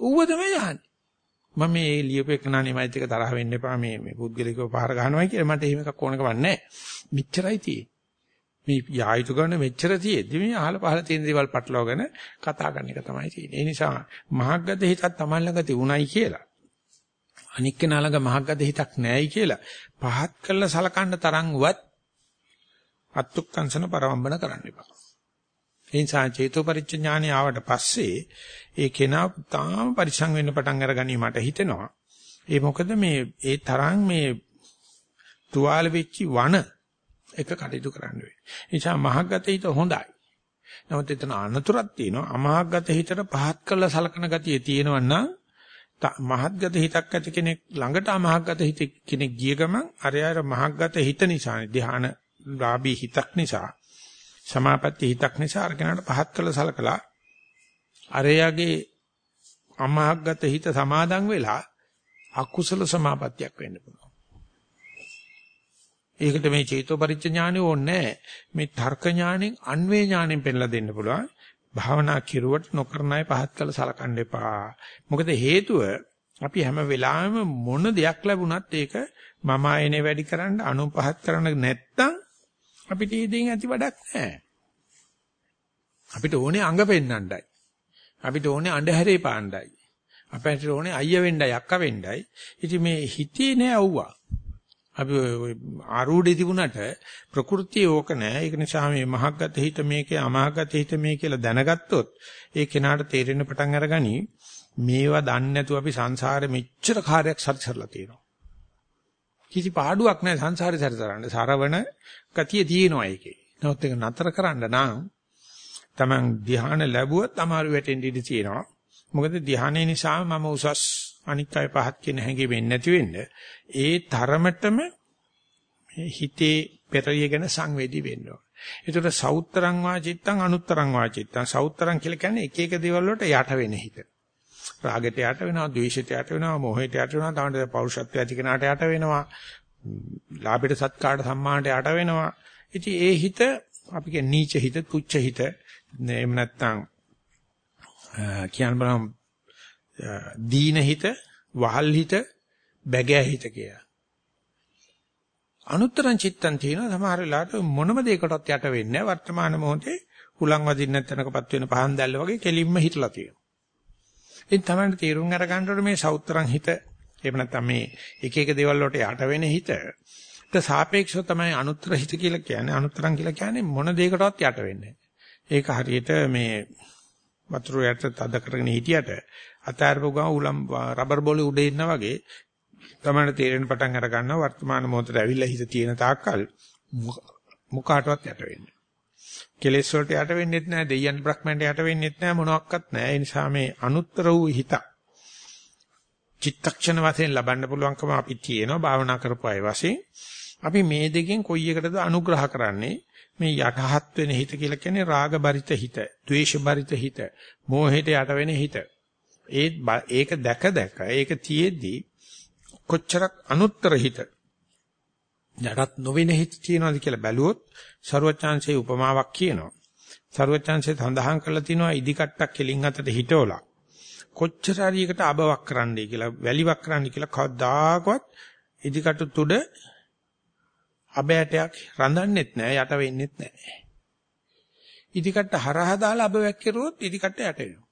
ඌව තමයි අහන්නේ. මම මේ ලියපෙකනානේ මයිත් එක තරහ වෙන්න එපා මේ මේ පුද්ගලිකව පහර ගන්නවා කියලා මට එහෙම එකක් ඕනකම නැහැ. මෙච්චරයි තියෙන්නේ. මේ යායුතු කරන මෙච්චර තියෙද්දි මේ අහල පහල තියෙන දේවල් පටලවාගෙන කතා කරන එක තමයි තියෙන්නේ. ඒ නිසා මහග්ගත හිතක් Taman ළඟ තිබුණයි කියලා. අනික් කෙනා ළඟ මහග්ගත හිතක් නැහැයි කියලා පහත් කළ සලකන්න තරම්වත් අත්ත්ුක්කංශන පරවම්බන කරන්න එපා. ඒ නිසා චේතෝපරිච්ඡ ආවට පස්සේ ඒ කෙනා තාම පරිසං වෙන්න පටන් අරගනී මට හිතෙනවා. ඒ මොකද මේ ඒ තරම් මේ තුවාල වෙච්චි වන එක කටයුතු කරන්න වෙන්නේ. ඒ නිසා මහග්ගත හිත හොඳයි. නමුත් එතන අනතුරක් තියෙනවා. අමහග්ගත හිතට පහත් කළ සලකන ගතිය තියෙනවා නම් මහත්ගත හිතක් ඇති කෙනෙක් ළඟට අමහග්ගත හිත කෙනෙක් ගිය ගමන් අර අර මහග්ගත හිත නිසා ධ්‍යාන රාබී හිතක් නිසා සමාපatti හිතක් නිසා අර කෙනාට පහත් කළ සලකලා අරයාගේ අමහග්ගත හිත සමාදන් වෙලා අකුසල සමාපත්තියක් වෙන්න පුළුවන්. ඒකට මේ චේතෝ පරිඥානෙ ඕනේ මේ තර්ක ඥාණයෙන් අන්වේ ඥාණයෙන් පෙන්ලා දෙන්න පුළුවන්. භාවනා කිරුවට නොකරන අය පහත් කළ සලකන්න එපා. මොකද හේතුව අපි හැම වෙලාවෙම මොන දෙයක් ලැබුණත් ඒක මම ආයනේ වැඩි කරන්න අනු පහත් කරන්න නැත්තම් අපිට ඊදීන් ඇති වැඩක් නැහැ. අපිට ඕනේ අඟ පෙන්නන්නයි. අපිට ඕනේ අඳුරේ පාණ්ඩයි. අපිට ඕනේ අයියා වෙන්නයි අක්කා වෙන්නයි. ඉතින් මේ හිතේ නෑ අවුවා. අපි ආරූඪේ තිබුණට ප්‍රകൃතිය ඕක නෑ. ඒක නිසා මේ මහග්ගත හිත මේකේ අමහග්ගත හිත මේ කියලා දැනගත්තොත් ඒ කෙනාට තේරෙන්න පටන් අරගනි මේවා දන්නේ නැතුව අපි සංසාරෙ මෙච්චර කාර්යයක් සැරිසරලා තියෙනවා. කිසි පාඩුවක් නැහැ සංසාරේ සැරිසරන්න. සරවණ ගතිය තියෙනවා ඒකේ. නමුත් ඒක නතර කරන්න නම් Taman ධ්‍යාන ලැබුවොත් අමාරු වැටෙන්න ඉඩ තියෙනවා. මොකද ධ්‍යානය නිසා මම උසස් අනික් අය පහත් කියන හැඟෙන්නේ නැති වෙන්න ඒ තරමටම හිතේ පෙරියගෙන සංවේදී වෙන්න ඕන. ඒතර සෞත්තරං වාචිත්තං අනුත්තරං වාචිත්තං සෞත්තරං කියලා කියන්නේ එක එක දේවල් වලට යට වෙන හිත. රාගයට යට වෙනවා, ද්වේෂයට යට වෙනවා, මොහයට යට වෙනවා, තමයි පෞරුෂත්වය ඇති කෙනාට යට වෙනවා. ලාභයට සත්කාරට සම්මානට යට වෙනවා. ඉතින් ඒ හිත අපි කියන්නේ නීච හිත, තුච්ච හිත, එහෙම නැත්නම් කියන්න බලමු දීන හිත, වහල් හිත, බැගෑ හිත කියලා. අනුත්තරං චිත්තං තියෙනවා සමහර වෙලාවට මොනම දෙයකටවත් යට වෙන්නේ වර්තමාන මොහොතේ හුලං වදින්න නැතනකපත් වෙන පහන් දැල්ල වගේ කෙලින්ම හිටලා තියෙනවා. ඉතින් තමයි තීරුම් අර ගන්නකොට මේ සෞත්‍රං හිත. එහෙම නැත්නම් මේ එක එක දේවල් වලට යට වෙන හිත. ට සාපේක්ෂව තමයි අනුත්තර හිත කියලා කියන්නේ. අනුත්තරං කියලා කියන්නේ මොන දෙයකටවත් යට වෙන්නේ ඒක හරියට මේ වතුර යට තද කරගෙන හිටියට අතාරපු ගම උලම් රබර් බෝලේ උඩ ඉන්නා වගේ තමයි තේරෙන පටන් අර ගන්නවා වර්තමාන මොහොතේ ඇවිල්ලා හිත තියෙන තාක්කල් මුකාටවත් යට වෙන්නේ. කෙලෙස් වලට යට වෙන්නෙත් නැහැ දෙයයන් බ්‍රහ්මයන්ට යට වෙන්නෙත් නැහැ මොනවත් නැහැ. ඒ නිසා මේ අනුත්තර වූ හිත චිත්තක්ෂණ වශයෙන් ලබන්න පුළුවන්කම අපි තියෙනවා භාවනා කරපු අය වශයෙන්. අපි මේ දෙකෙන් කොයි එකටද අනුග්‍රහ කරන්නේ? මේ යටහත් වෙන හිත කියලා කියන්නේ රාග බරිත හිත, ද්වේෂ බරිත හිත, මෝහයට යට වෙන හිත. ඒ ඒක දැක දැක ඒක තියේදී කොච්චරක් අනුත්තර හිත යටත් නොවෙන හිත තියනවාද කියලා බැලුවොත් ਸਰවචාන්සේ උපමාවක් කියනවා. ਸਰවචාන්සේ සඳහන් කරලා තිනවා ඉදි කට්ටක් කෙලින් අතට හිටවලා කොච්චර හරි එකට අබවක් කරන්නයි කියලා වැලිවක් කරන්න කියලා කවදාකවත් ඉදි කටු තුඩ අබෑටයක් රඳන්නෙත් නෑ යට වෙන්නෙත් නෑ. ඉදි කට්ට හරහා දාලා අබවැක් කරුවොත් ඉදි කට්ට යට වෙනවා.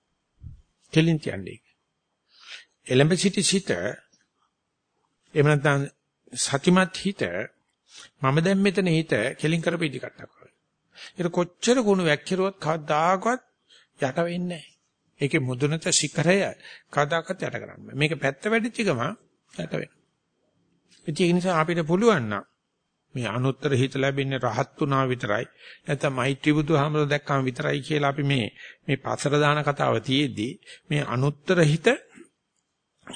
කෙලින් තියන්නේ. එලඹ සිටි සිට එහෙම නැත්නම් සතිමත් හිත මම දැන් මෙතන හිත කෙලින් කරපු ඉදිකටක් වගේ. ඒක කොච්චර ගුණ වැක්කිරුවත් කවදාකවත් යට වෙන්නේ නැහැ. ඒකේ මුදුනට ශිඛරය කවදාකවත් යට කරන්න බෑ. මේක පැත්ත වැඩිච්ච ගම යට වෙනවා. ඒ නිසා අපිට පුළුවන් නම් මේ අනුත්තර හිත ලැබෙන්නේ රහත් උනා විතරයි. නැත්නම් මෛත්‍රී බුදුහාමර දැක්කම විතරයි කියලා අපි මේ මේ පසර දාන කතාව තියේදී මේ අනුත්තර හිත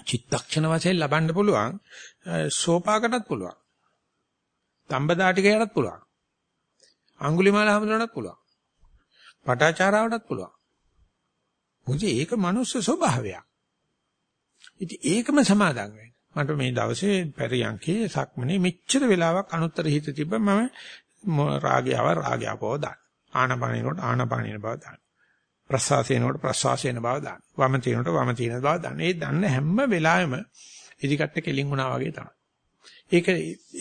චිත්තක්ෂණ වශයෙන් ලබන්න පුළුවන් සෝපාකටත් පුළුවන්. තම්බදාටිකයටත් පුළුවන්. අඟුලිමාල හැමදෙනාටත් පුළුවන්. පටාචාරාවටත් පුළුවන්. මොකද ඒක මනුස්ස ස්වභාවයක්. ඉතින් ඒකම සමාදන් වෙන්න. මට මේ දවසේ පරියන්කේ සක්මනේ මෙච්චර වෙලාවක් අනුත්තර හිත තිබ්බ මම රාගයව රාගයවව දාන. ආනපානිනකොට ආනපානින බව දාන. ප්‍රසවාසයනකොට ප්‍රසවාසයන බව දාන. වම තිනකොට වම තින බව දාන. ඒ දන්න හැම වෙලාවෙම ඉදිකට කෙලින් වුණා වගේ තමයි. ඒක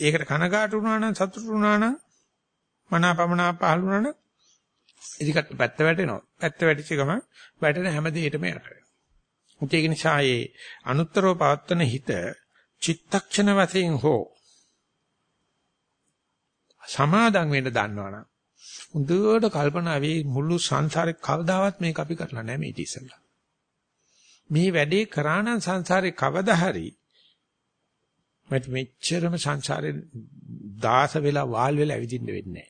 ඒකට කනගාටු වුණා නම් සතුටු වුණා නම් මනාපමනා පහළ වුණා නම් ඉදිකට පැත්ත වැටෙනවා. පැත්ත වැටිච්ච ගම වැටෙන හැම දෙයකටම යට වෙනවා. ඒක නිසා ඒ අනුත්තරව පවත්තන හිත චිත්තක්ෂණ වශයෙන් හෝ සමාදම් වෙන්න දන්නවනම් හොඳට කල්පනා වෙයි මුළු සංසාරේ කවදාවත් මේක අපි කරලා නැහැ මේ ඉතිසලා. මේ වැඩේ කරා නම් සංසාරේ කවදා හරි මට මෙච්චරම සංසාරේ දාස වෙලා වාල් වෙලා ඇවිදින්න වෙන්නේ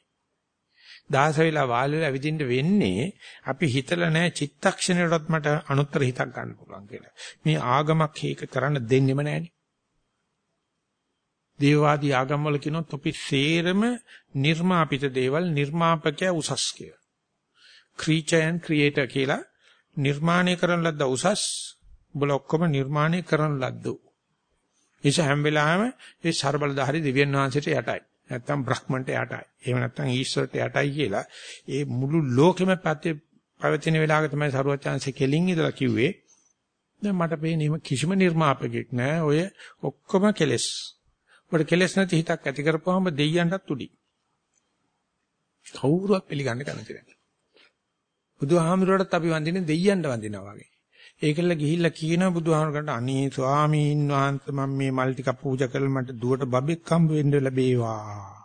දාස වෙලා වාල් වෙලා ඇවිදින්න වෙන්නේ අපි හිතලා නැහැ චිත්තක්ෂණයටත් මට අනුත්තර හිතක් ගන්න පුළුවන් කියලා. මේ ආගමක් හේක කරන්න දෙන්නෙම නැහැනේ. දේවවාදී ආගම් වල කියනොත් අපි සේරම නිර්මාපිත දේවල් නිර්මාපකයා උසස් කියලා. creature and creator කියලා නිර්මාණය කරන ලද්ද උසස් උඹල ඔක්කොම නිර්මාණය කරන ලද්දෝ. ඒස හැම වෙලාවෙම ඒ ਸਰබලධාරි දෙවියන් වහන්සේට යටයි. නැත්තම් බ්‍රහ්මන්ට යටයි. එහෙම නැත්තම් ඊශ්වරට යටයි කියලා ඒ මුළු ලෝකෙම පැත්තේ පවතින වෙලාවක තමයි සරුවචාන්සේ කෙලින් ඉඳලා කිව්වේ. දැන් මට පේන්නේ කිසිම නිර්මාපකෙක් නෑ. ඔය ඔක්කොම කෙලස්. ඔබට කෙලෙස් නැති හිතක් ඇති කරපුවාම දෙයියන්ටත් උඩි. කවුරුවත් පිළිගන්න කැමති නැහැ. බුදුහාමුදුරටත් අපි වඳින්නේ දෙයියන්ට වඳිනවා වගේ. ඒකල ගිහිල්ලා කියනවා බුදුහාමුදුරන්ට අනේ ස්වාමීන් වහන්සේ මම මේ මල් ටික පූජා කරලා මට දුවට බබෙක් හම්බ වෙන්න ලැබේවා.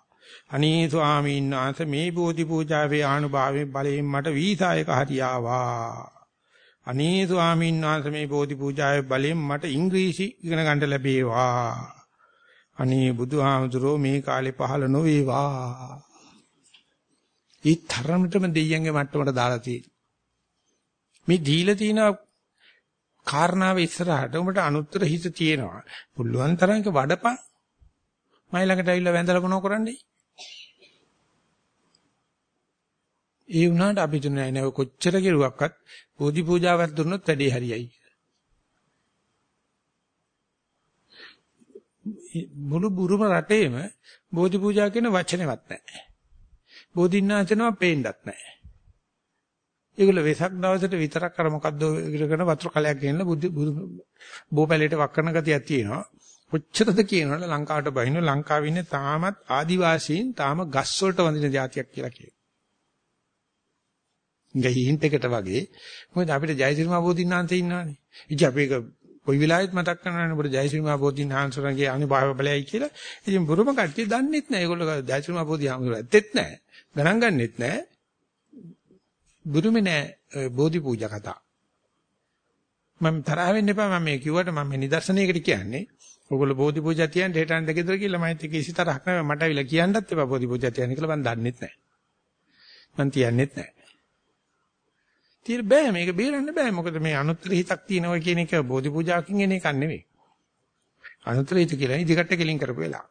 අනේ ස්වාමීන් වහන්සේ මේ බෝධි පූජාවේ ආනුභාවයෙන් බලයෙන් මට වීසා එක හරියාවා. අනේ ස්වාමීන් වහන්සේ මේ බෝධි පූජාවේ බලයෙන් මට ඉංග්‍රීසි ඉගෙන ගන්න ලැබේවා. අනේ බුදුහාමුදුරෝ මේ කාලේ පහළ නොවේවා. ඊ තරමටම දෙයියන්ගේ මට්ටමට දාලා තියෙන්නේ. මේ දීලා තියෙන කාරණාව ඉස්සරහට උඹට අනුත්තර හිත තියෙනවා. පුළුවන් තරම් වඩපන්. මයි ළඟට ඇවිල්ලා වැඳලා මොනව කරන්නේ? ඒ වුණාට අපි දුන්නේ නැහැ කොච්චර කෙරුවක්වත් බෝධි පූජාවක් දුන්නොත් වැඩේ හරියයි. මුළු බුරුම රටේම බෝධි පූජා කියන වචනේවත් නැහැ. බෝධින්නාචනවා පේන්නත් නැහැ. ඒගොල්ලෝ වෙසක් දවසට විතරක් අර මොකද්ද ඉරගෙන වතුර කලයක් ගෙනලා බුදු බෝපැලේට වක් කරන ගතියක් තියෙනවා. කොච්චරද කියනවල ලංකාවට බහින ලංකාවේ ඉන්නේ තාමත් ආදිවාසීන් තාම ගස් වලට වඳින જાතියක් කියලා කියනවා. ගහින්ට එකට වගේ මොකද අපිට ජයසිරිමා බෝධින්නාන්තේ ඉන්නවනේ. ඉතින් අපි ඒක කොයි වෙලාවෙත් මතක් කරනවානේ ඔබට ජයශ්‍රීමා බෝධින් හාන්සරගේ අනුභව බලයයි කියලා. ඉතින් බුරුම කට්ටිය දන්නෙත් නැහැ. ඒගොල්ලෝ ජයශ්‍රීමා බෝධි හාමුදුරුවෝ ඇත්තෙත් නැහැ. ගණන් ගන්නෙත් නැහැ. බුරුමේ නැහැ බෝධි පූජා කතා. මම තරහ වෙන්න එපා මම මේ කිව්වට මම මේ නිදර්ශනයකට කියන්නේ. ඔයගොල්ලෝ බෝධි පූජා තියන්න හෙටන් දෙකේතර කියලා මම හිතේ කිසි තරහක් නැහැ. මට අවිලා කියන්නත් එපා බෝධි පූජා තියන්න කියලා මම දන්නෙත් නැහැ. මම තියන්නෙත් නැහැ. තියෙන බෑ මේක බේරන්න බෑ මොකද මේ අනුත්තර හිතක් තියෙනවා කියන එක බෝධි පූජාවකින් එන එකක් නෙවෙයි අනුත්තර හිත කියලා ඉදිකට කෙලින් කරපු වෙලාව.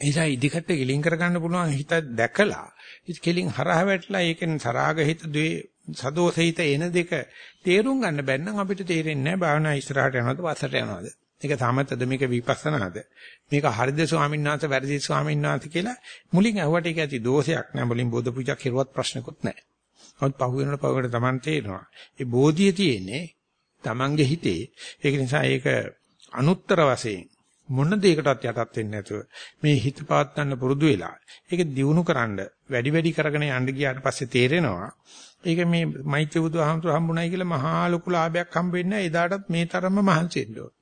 ඒ නිසා ඉදිකට කෙලින් කර ගන්න පුළුවන් හිත දැකලා ඉත කෙලින් හරහා වැටලා ඒකෙන් සරාග හිත ද්වේ සදෝස හිත එන දෙක තේරුම් ගන්න බැන්නම් අපිට තේරෙන්නේ නැහැ භාවනා ඉස්සරහට යනවද පස්සට යනවද. මේක සමතද මේක විපස්සනාද මේක හරිද ස්වාමීන් වහන්සේ වැරදි ස්වාමීන් වහන්සේ කියලා මුලින් අහුවට ඒක ඇති දෝෂයක් නෑ මුලින් බෝධ පූජා කෙරුවත් ප්‍රශ්නකුත් නෑ. නමුත් පහු වෙනකොට පහුකට Taman තේරෙනවා. ඒ බෝධිය තියෙන්නේ Tamanගේ හිතේ. ඒක නිසා ඒක අනුත්තර වශයෙන් මොන දෙයකටත් යටත් වෙන්නේ නැතුව මේ හිත පාත්තන්න පුරුදු වෙලා ඒක දියුණුකරනද වැඩි වැඩි කරගෙන යන්න ගියාට පස්සේ තේරෙනවා ඒක මේ මෛත්‍රී බුදු ආමතුරු හම්බුනායි කියලා මහා ලොකු ලාභයක් හම්බ වෙන්නේ එදාටත් මේ තරම්ම මහන්සි වෙන්න ඕන.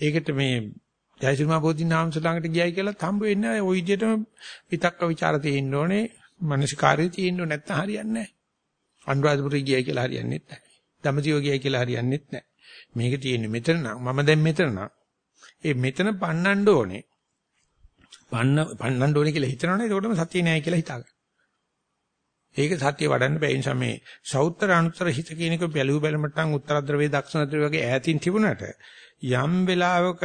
ඒකට මේ ජයසිරිමා බෝධිනාම ශ්‍රී ළඟට ගියයි කියලා හම්බ වෙන්නේ ওই විදිහටම විතක්ක ਵਿਚාර තියෙන්න ඕනේ මනසිකාරය තියෙන්න ඕනේ නැත්නම් හරියන්නේ නැහැ. අනුරාධපුරේ ගියයි කියලා හරියන්නේ නැහැ. දමදිව ගියයි කියලා හරියන්නේ නැහැ. මේක තියෙන්නේ මෙතන නම් මම දැන් මෙතන නම් ඒ මෙතන පන්නන්න ඕනේ. පන්න පන්නන්න ඕනේ කියලා හිතනවනේ ඒකටම සතිය නෑ කියලා හිතාගන්න. ඒක සතිය වඩන්න බැහැ නිසා මේ සෞත්‍ර අනුත්තර හිත කියන එක බැලුව බැලමට නම් උත්තර ද්‍රවයේ දක්ෂිණ ද්‍රවයේ වගේ ඈතින් තිබුණාට යම් වෙලාවක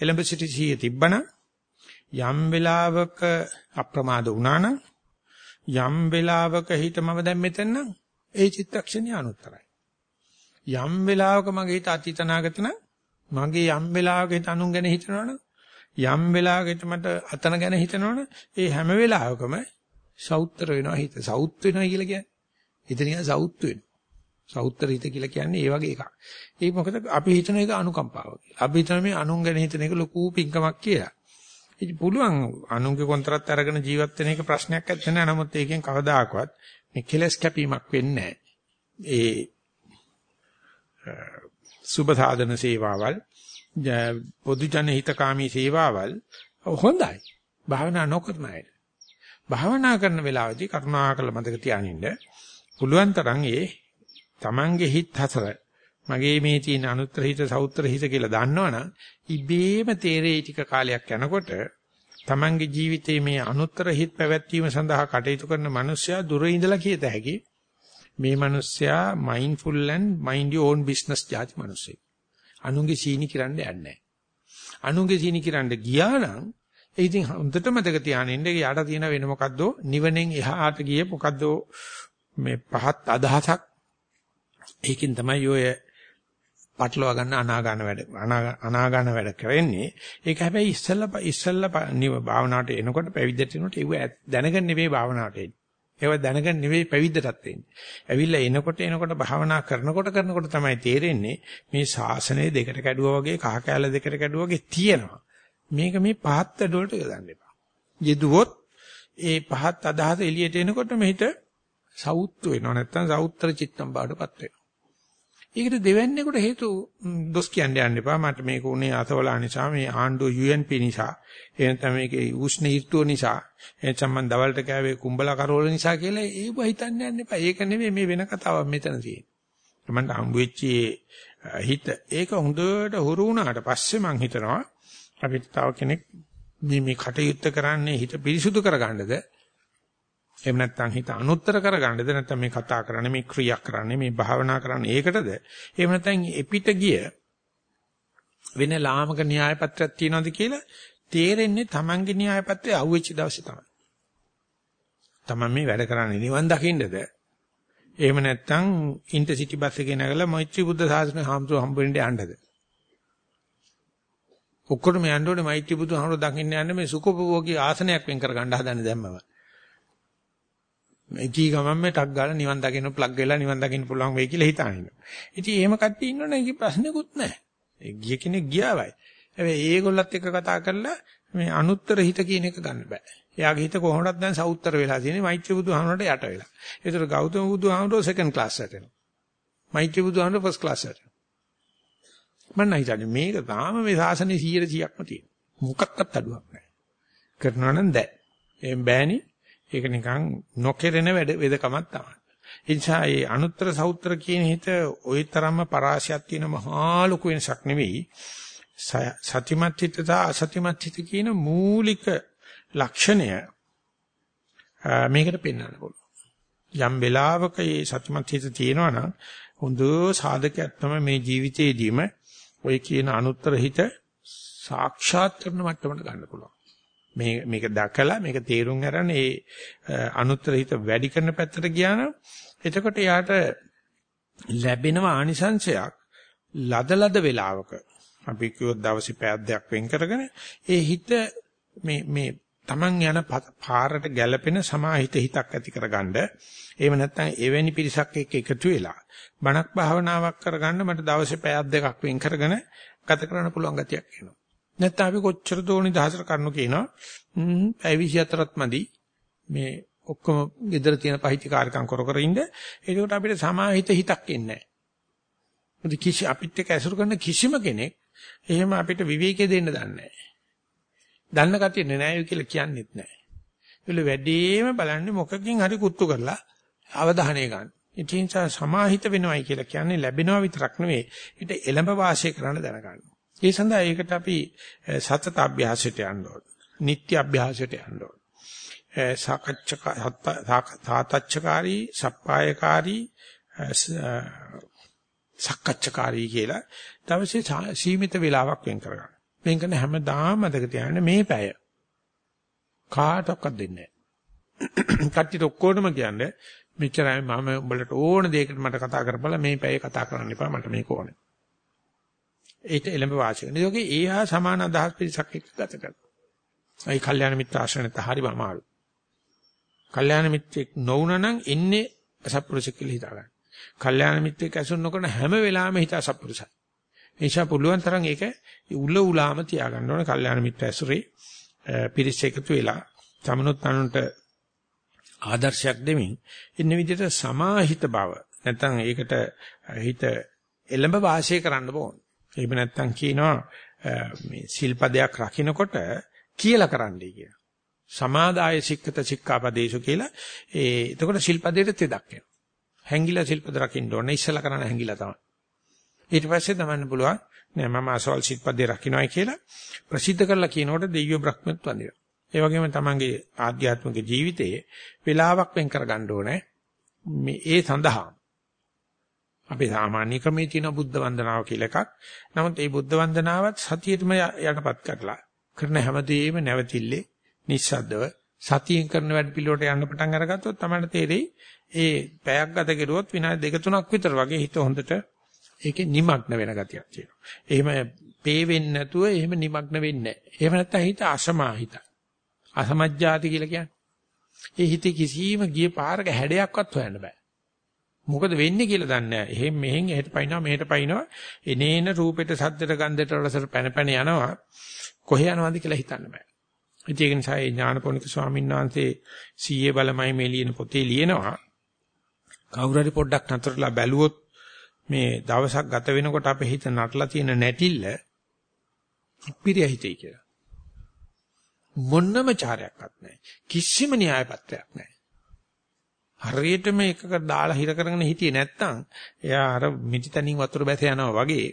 එලඹ සිටි සිහිය තිබ්බනම් යම් වෙලාවක අප්‍රමාද වුණා නම් යම් වෙලාවක හිත මම දැන් මෙතන නම් ඒ චිත්තක්ෂණිය අනුත්තරයි. යම් වෙලාවක මගේ හිත අතීත නාගත නම් මගේ යම් වෙලාවක හිත අනුන් ගැන හිතනවනම් යම් වෙලාවක හිත මට අතන ගැන හිතනවනම් ඒ හැම වෙලාවකම සෞත්‍ර වෙනවා හිත. සෞත් වෙනවා කියලා කියන්නේ. හිත නිකන් සෞත් වෙනවා. සෞත්‍ර හිත කියලා කියන්නේ ඒ වගේ එකක්. ඒක මොකද අපි හිතන එක අනුකම්පාව කියලා. අපි හිතන මේ අනුන් ගැන හිතන එක ලොකු පිංකමක් කියලා. ඉතින් පුළුවන් අනුන්ගේ කොන්ත්‍රාත් අරගෙන ජීවත් වෙන එක ප්‍රශ්නයක් නැත්නම් නමුත් ඒකෙන් කවදාකවත් මේ කෙලස් කැපීමක් වෙන්නේ ඒ සුබ සාධන සේවාවල් පොදු ජන හිතකාමී සේවාවල් හොඳයි. භාවනා නොකරන අය. භාවනා කරන වෙලාවදී කරුණාකර මතක තියානින්න පුළුවන් තරම් ඒ Tamange හිත හතර මගේ මේ තියෙන අනුත්තර හිත සෞත්තර හිත කියලා දන්නවනම් ඉබේම තේරෙයි ටික කාලයක් යනකොට Tamange ජීවිතයේ මේ අනුත්තර හිත පැවැත්වීම සඳහා කටයුතු කරන මිනිස්සයා දුර ඉඳලා කියත හැකි මේ මිනිස්සයා mindful and mind your own business જાති මිනිස්සෙක්. අනුන්ගේ සීනි කිරන්න යන්නේ නැහැ. අනුන්ගේ සීනි කිරන්න ගියා නම් ඒ ඉතින් හොඳට මතක තියාගෙන ඉන්න යාට තියෙන වෙන මොකද්ද නිවනෙන් එහාට ගියේ මොකද්ද මේ පහත් අදහසක් ඒකෙන් තමයි ඔය පටලවා ගන්න අනාගාන වැඩ අනාගාන වැඩ කරන්නේ ඒක හැබැයි ඉස්සෙල්ලා ඉස්සෙල්ලා භාවනාවට එනකොට පැවිද්දට එනකොට ඒව දැනගන්න නෙවෙයි භාවනාවට එන්නේ ඒව දැනගන්න නෙවෙයි පැවිද්දටත් වෙන්නේ. ඇවිල්ලා එනකොට එනකොට භාවනා කරනකොට කරනකොට තමයි තේරෙන්නේ මේ ශාසනය දෙකට කැඩුවා වගේ කහ කැල දෙකට කැඩුවා වගේ තියෙනවා. මේක මේ පහත් වැඩවලට යොදන්න එපා. යෙදුවොත් ඒ පහත් අදහස එළියට එනකොට මෙහිට සවුත්තු වෙනවා නැත්නම් සවුත්තර චිත්තම් බාඩපත් වෙනවා. ඒකට දෙවන්නේකට හේතු දොස් කියන්න යන්න එපා. මට මේක උනේ අතවලා නිසා මේ ආණ්ඩුව UNP නිසා එහෙනම් මේකේ උෂ්ණ ඍතුව නිසා එහෙනම් මම දවල්ට කෑවේ කුඹලා කරවල නිසා කියලා ඒව හිතන්න යන්න එපා. ඒක නෙමෙයි මේ වෙන කතාවක් මෙතන තියෙන්නේ. මම හම්බුෙච්ච හිත ඒක හොඳට හුරු වුණාට පස්සේ මම හිතනවා අපිට තව කෙනෙක් මේ මේ කටයුත්ත කරන්නේ හිත පිරිසුදු කරගන්නද එහෙම නැත්නම් හිත අනුත්තර කරගන්නද නැත්නම් මේ කතා කරන්නේ මේ ක්‍රියා කරන්නේ මේ භාවනා කරන්නේ ඒකටද එහෙම නැත්නම් එපිට ගිය වෙන ලාමක න්‍යාය පත්‍රයක් තියනවාද කියලා තේරෙන්නේ Tamange න්‍යාය පත්‍රය අහුවෙච්ච දවසේ තමයි. Taman මේ වැඩ කරන්නේ නිවන් දකින්නද එහෙම නැත්නම් ඉන්ටර්සිටි බස් එකේ නැගලා මෛත්‍රී බුද්ධ සාසන හාමුදුරුවෝ හම්බෙන්න යන්නද ඔක්කොටම යන්න ඕනේ මෛත්‍රී බුදු හාමුදුරුවෝ දකින්න යන්නේ මේ සුඛෝපභෝගී ආසනයක් වෙන් කර ගන්න හදන දැම්මම. මේ කී ගමන් මේ ටක් ගාලා නිවන් දකින්න ප්ලග් වෙලා නිවන් දකින්න පුළුවන් වෙයි කියලා හිතාන ඉන්නවා. ඉතින් එහෙම කට්ටිය ඉන්නවනේ ඒකේ ප්‍රශ්නෙකුත් නැහැ. ඒ ගිය කෙනෙක් ගියාවයි. හැබැයි ඒගොල්ලත් එක්ක කතා කරලා මේ අනුත්තර හිත කියන එක ගන්න බෑ. එයාගේ හිත කොහොමදත් දැන් සවුත්තර වෙලා තියෙන්නේ මෛත්‍රී බුදුහාමරට යට වෙලා. ඒතර ගෞතම බුදුහාමරෝ සෙකන්ඩ් ක්ලාස් එකට එනවා. මෛත්‍රී බුදුහාමරෝ ෆස්ට් ක්ලාස් එකට. මම හිතන්නේ මේක තාම මේ ශාසනයේ 100%ක්ම තියෙන. මොකක්වත් අඩුවක් නැහැ. කරනවා නම් දැන්. එම් බෑනි ඒක නිකන් නොකෙරෙන වැඩ වෙදකමක් තමයි. ඒ නිසා මේ අනුත්තර සෞත්‍ර කියන හිත ওই තරම්ම පරාශයක් තියෙන මහා ලොකු වෙනසක් නෙවෙයි. සතිමත් හිත සහ අසතිමත් හිත කියන මූලික ලක්ෂණය මේකට පෙන්වන්න පුළුවන්. යම් වෙලාවක මේ සතිමත් හිත තියෙනවා නම් හොඳ සාධකයක් තමයි මේ ජීවිතේදීම ඔය කියන අනුත්තර හිත සාක්ෂාත් කරන මට්ටමට ගන්න පුළුවන්. මේ මේක දැකලා මේක තේරුම් අරන් ඒ අනුත්තර හිත වැඩි කරන පැත්තට ගියා නම් එතකොට යාට ලැබෙනවා ආනිසංශයක් ලදලද වේලාවක අපි කිව්වොත් දවසේ පැයක් දෙකක් වෙන් කරගෙන ඒ හිත මේ මේ Taman යන පාරට ගැළපෙන සමාහිත හිතක් ඇති කරගන්න. එහෙම නැත්නම් එවැනි පිරිසක් එක්ක එකතු වෙලා බණක් භාවනාවක් කරගන්න මට දවසේ පැයක් දෙකක් වෙන් කරගෙන ගත කරන්න පුළුවන් ගතියක් එනවා. නැත්නම් අපි කොච්චර දෝනි දහසට කරනු කියනවා පැය 24ක් මදි මේ ඔක්කොම gedara තියෙන පහිතිකාරකම් කර කර ඉන්න ඒකට අපිට සමාහිත හිතක් එන්නේ නැහැ කිසි අපිත් එක්ක ඇසුරු කරන කිසිම කෙනෙක් එහෙම අපිට විවේකයේ දෙන්න දන්නේ නැහැ. දන්න කතිය නෑ කියලා කියන්නෙත් නෑ. ඒල වැඩිම බලන්නේ මොකකින් හරි කුත්තු කරලා අවධානය ගන්න. ඉතින් සමාහිත වෙනවයි කියලා කියන්නේ ලැබෙනවා විතරක් නෙවෙයි. ඊට එළඹ වාසය කරන්න දැනගන්න. ඒ සඳහා ඒකට අපි සතත අභ්‍යාසයට යන්න ඕන. නිත්‍ය අභ්‍යාසයට යන්න ඕන. සාකච්ඡක සාතච්ඡකාරී, සප්පායකාරී, සක්කච්ඡකාරී කියලා දවසේ සීමිත වේලාවක් වෙන් කරගන්න. වෙන් කරන හැමදාම මතක තියාගන්න මේ පැය කාටවත් දෙන්නේ නැහැ. කට්ටියට ඔක්කොටම කියන්නේ මෙච්චරයි මම උඹලට ඕන දෙයකට මට කතා කරපළ මේ පැය කතා කරන්න එපා මට මේක ඕනේ. ඒට එළඹ වාසිය. ඒකේ ඒහා සමාන අදහස් පිරිසක් එක්ක ගත කරනවා. අයි කල්යාණ මිත්‍ර ආශ්‍රණයට හරිම අමාරු. කල්යාණ මිත්‍රෙක් නොවුනනම් ඉන්නේ අසත්පුරුෂ කියලා හිතා ගන්න. කල්යාණ මිත්‍රෙක් ඇසුරු නොකරන හැම වෙලාවෙම හිත අසත්පුරුෂයි. ඒ නිසා පුළුවන් තරම් ඒක උල උලාම තියාගන්න ඕනේ කල්යාණ මිත්‍ර ඇසුරේ පිරිස එකතු වෙලා තමනුත් අනුන්ට ආදර්ශයක් දෙමින් ඉන්න විදිහට සමාහිත බව නැත්නම් ඒකට හිත එළඹ වාසය කරන්න ඕන. එහෙම නැත්නම් කියනවා මේ සිල්පදයක් රකින්නකොට කියලා කරන්නයි කියන. සමාදාය සික්කත සික්ඛාපදේශු කියලා ඒ එතකොට සිල්පදයට තෙදක් වෙනවා. හැංගිලා සිල්පද රකින්න ඕනේ ඉස්සලා කරන හැංගිලා තමයි. ඊට පස්සේ තමන්න පුළුවන් නෑ මම අසවල් සිල්පදේ රකින්නයි කියලා ප්‍රසිද්ධ කරලා කියනකොට දෙවියෝ බ්‍රහ්මත් වඳිනවා. ඒ වගේම තමන්ගේ ආධ්‍යාත්මික ජීවිතයේ වෙලාවක් වෙන් කරගන්න ඕනේ. මේ ඒ සඳහා අපේ සාමාන්‍ය ක්‍රමයේ තියෙන බුද්ධ වන්දනාව කියලා එකක්. නමුත් මේ බුද්ධ වන්දනාවත් සතියෙටම යටපත් කරලා කරන හැමදේම නැවතිල්ලේ නිස්සද්දව සතියෙන් කරන වැඩ පිළිවෙලට යන්න පටන් අරගත්තොත් තමයි තේරෙයි ඒ පැයක් ගත කෙරුවොත් විනාඩි දෙක තුනක් විතර වගේ හිත හොඳට ඒකේ নিমগ্ন වෙන ගතියක් තියෙනවා. එහෙම පේ වෙන්නේ නැතුව එහෙම নিমগ্ন වෙන්නේ නැහැ. එහෙම නැත්නම් හිත අසමාහිත. අසමජ්ජාති කියලා කියන්නේ. ඒ හිතේ කිසිම ගිය පාරක හැඩයක්වත් හොයන්න බෑ. මොකද වෙන්නේ කියලා දන්නේ නැහැ. එහෙන් මෙහෙන් එහෙට පයින්නවා මෙහෙට පයින්නවා. එනේන රූපෙට සද්දට ගන්ධයට රසට පැන පැන යනවා. කොහේ යනවද කියලා හිතන්න බෑ. ඒක නිසා ඒ ඥානපෝනික ස්වාමීන් වහන්සේ සීයේ බලමයි මේ ලියන පොතේ ලියනවා. කවුරු හරි පොඩ්ඩක් නතරලා බැලුවොත් මේ දවසක් ගත වෙනකොට අපේ හිත නටලා තියෙන නැටිල්ල පිරිය හිතේ කියලා. මොන්නම චාරයක්වත් නැහැ. කිසිම න්‍යාය පත්‍රයක් නැහැ. හරියට මේකක දාලා හිර කරගෙන හිටියේ නැත්තම් එයා අර මිටිතනින් වතුර බැස යනවා වගේ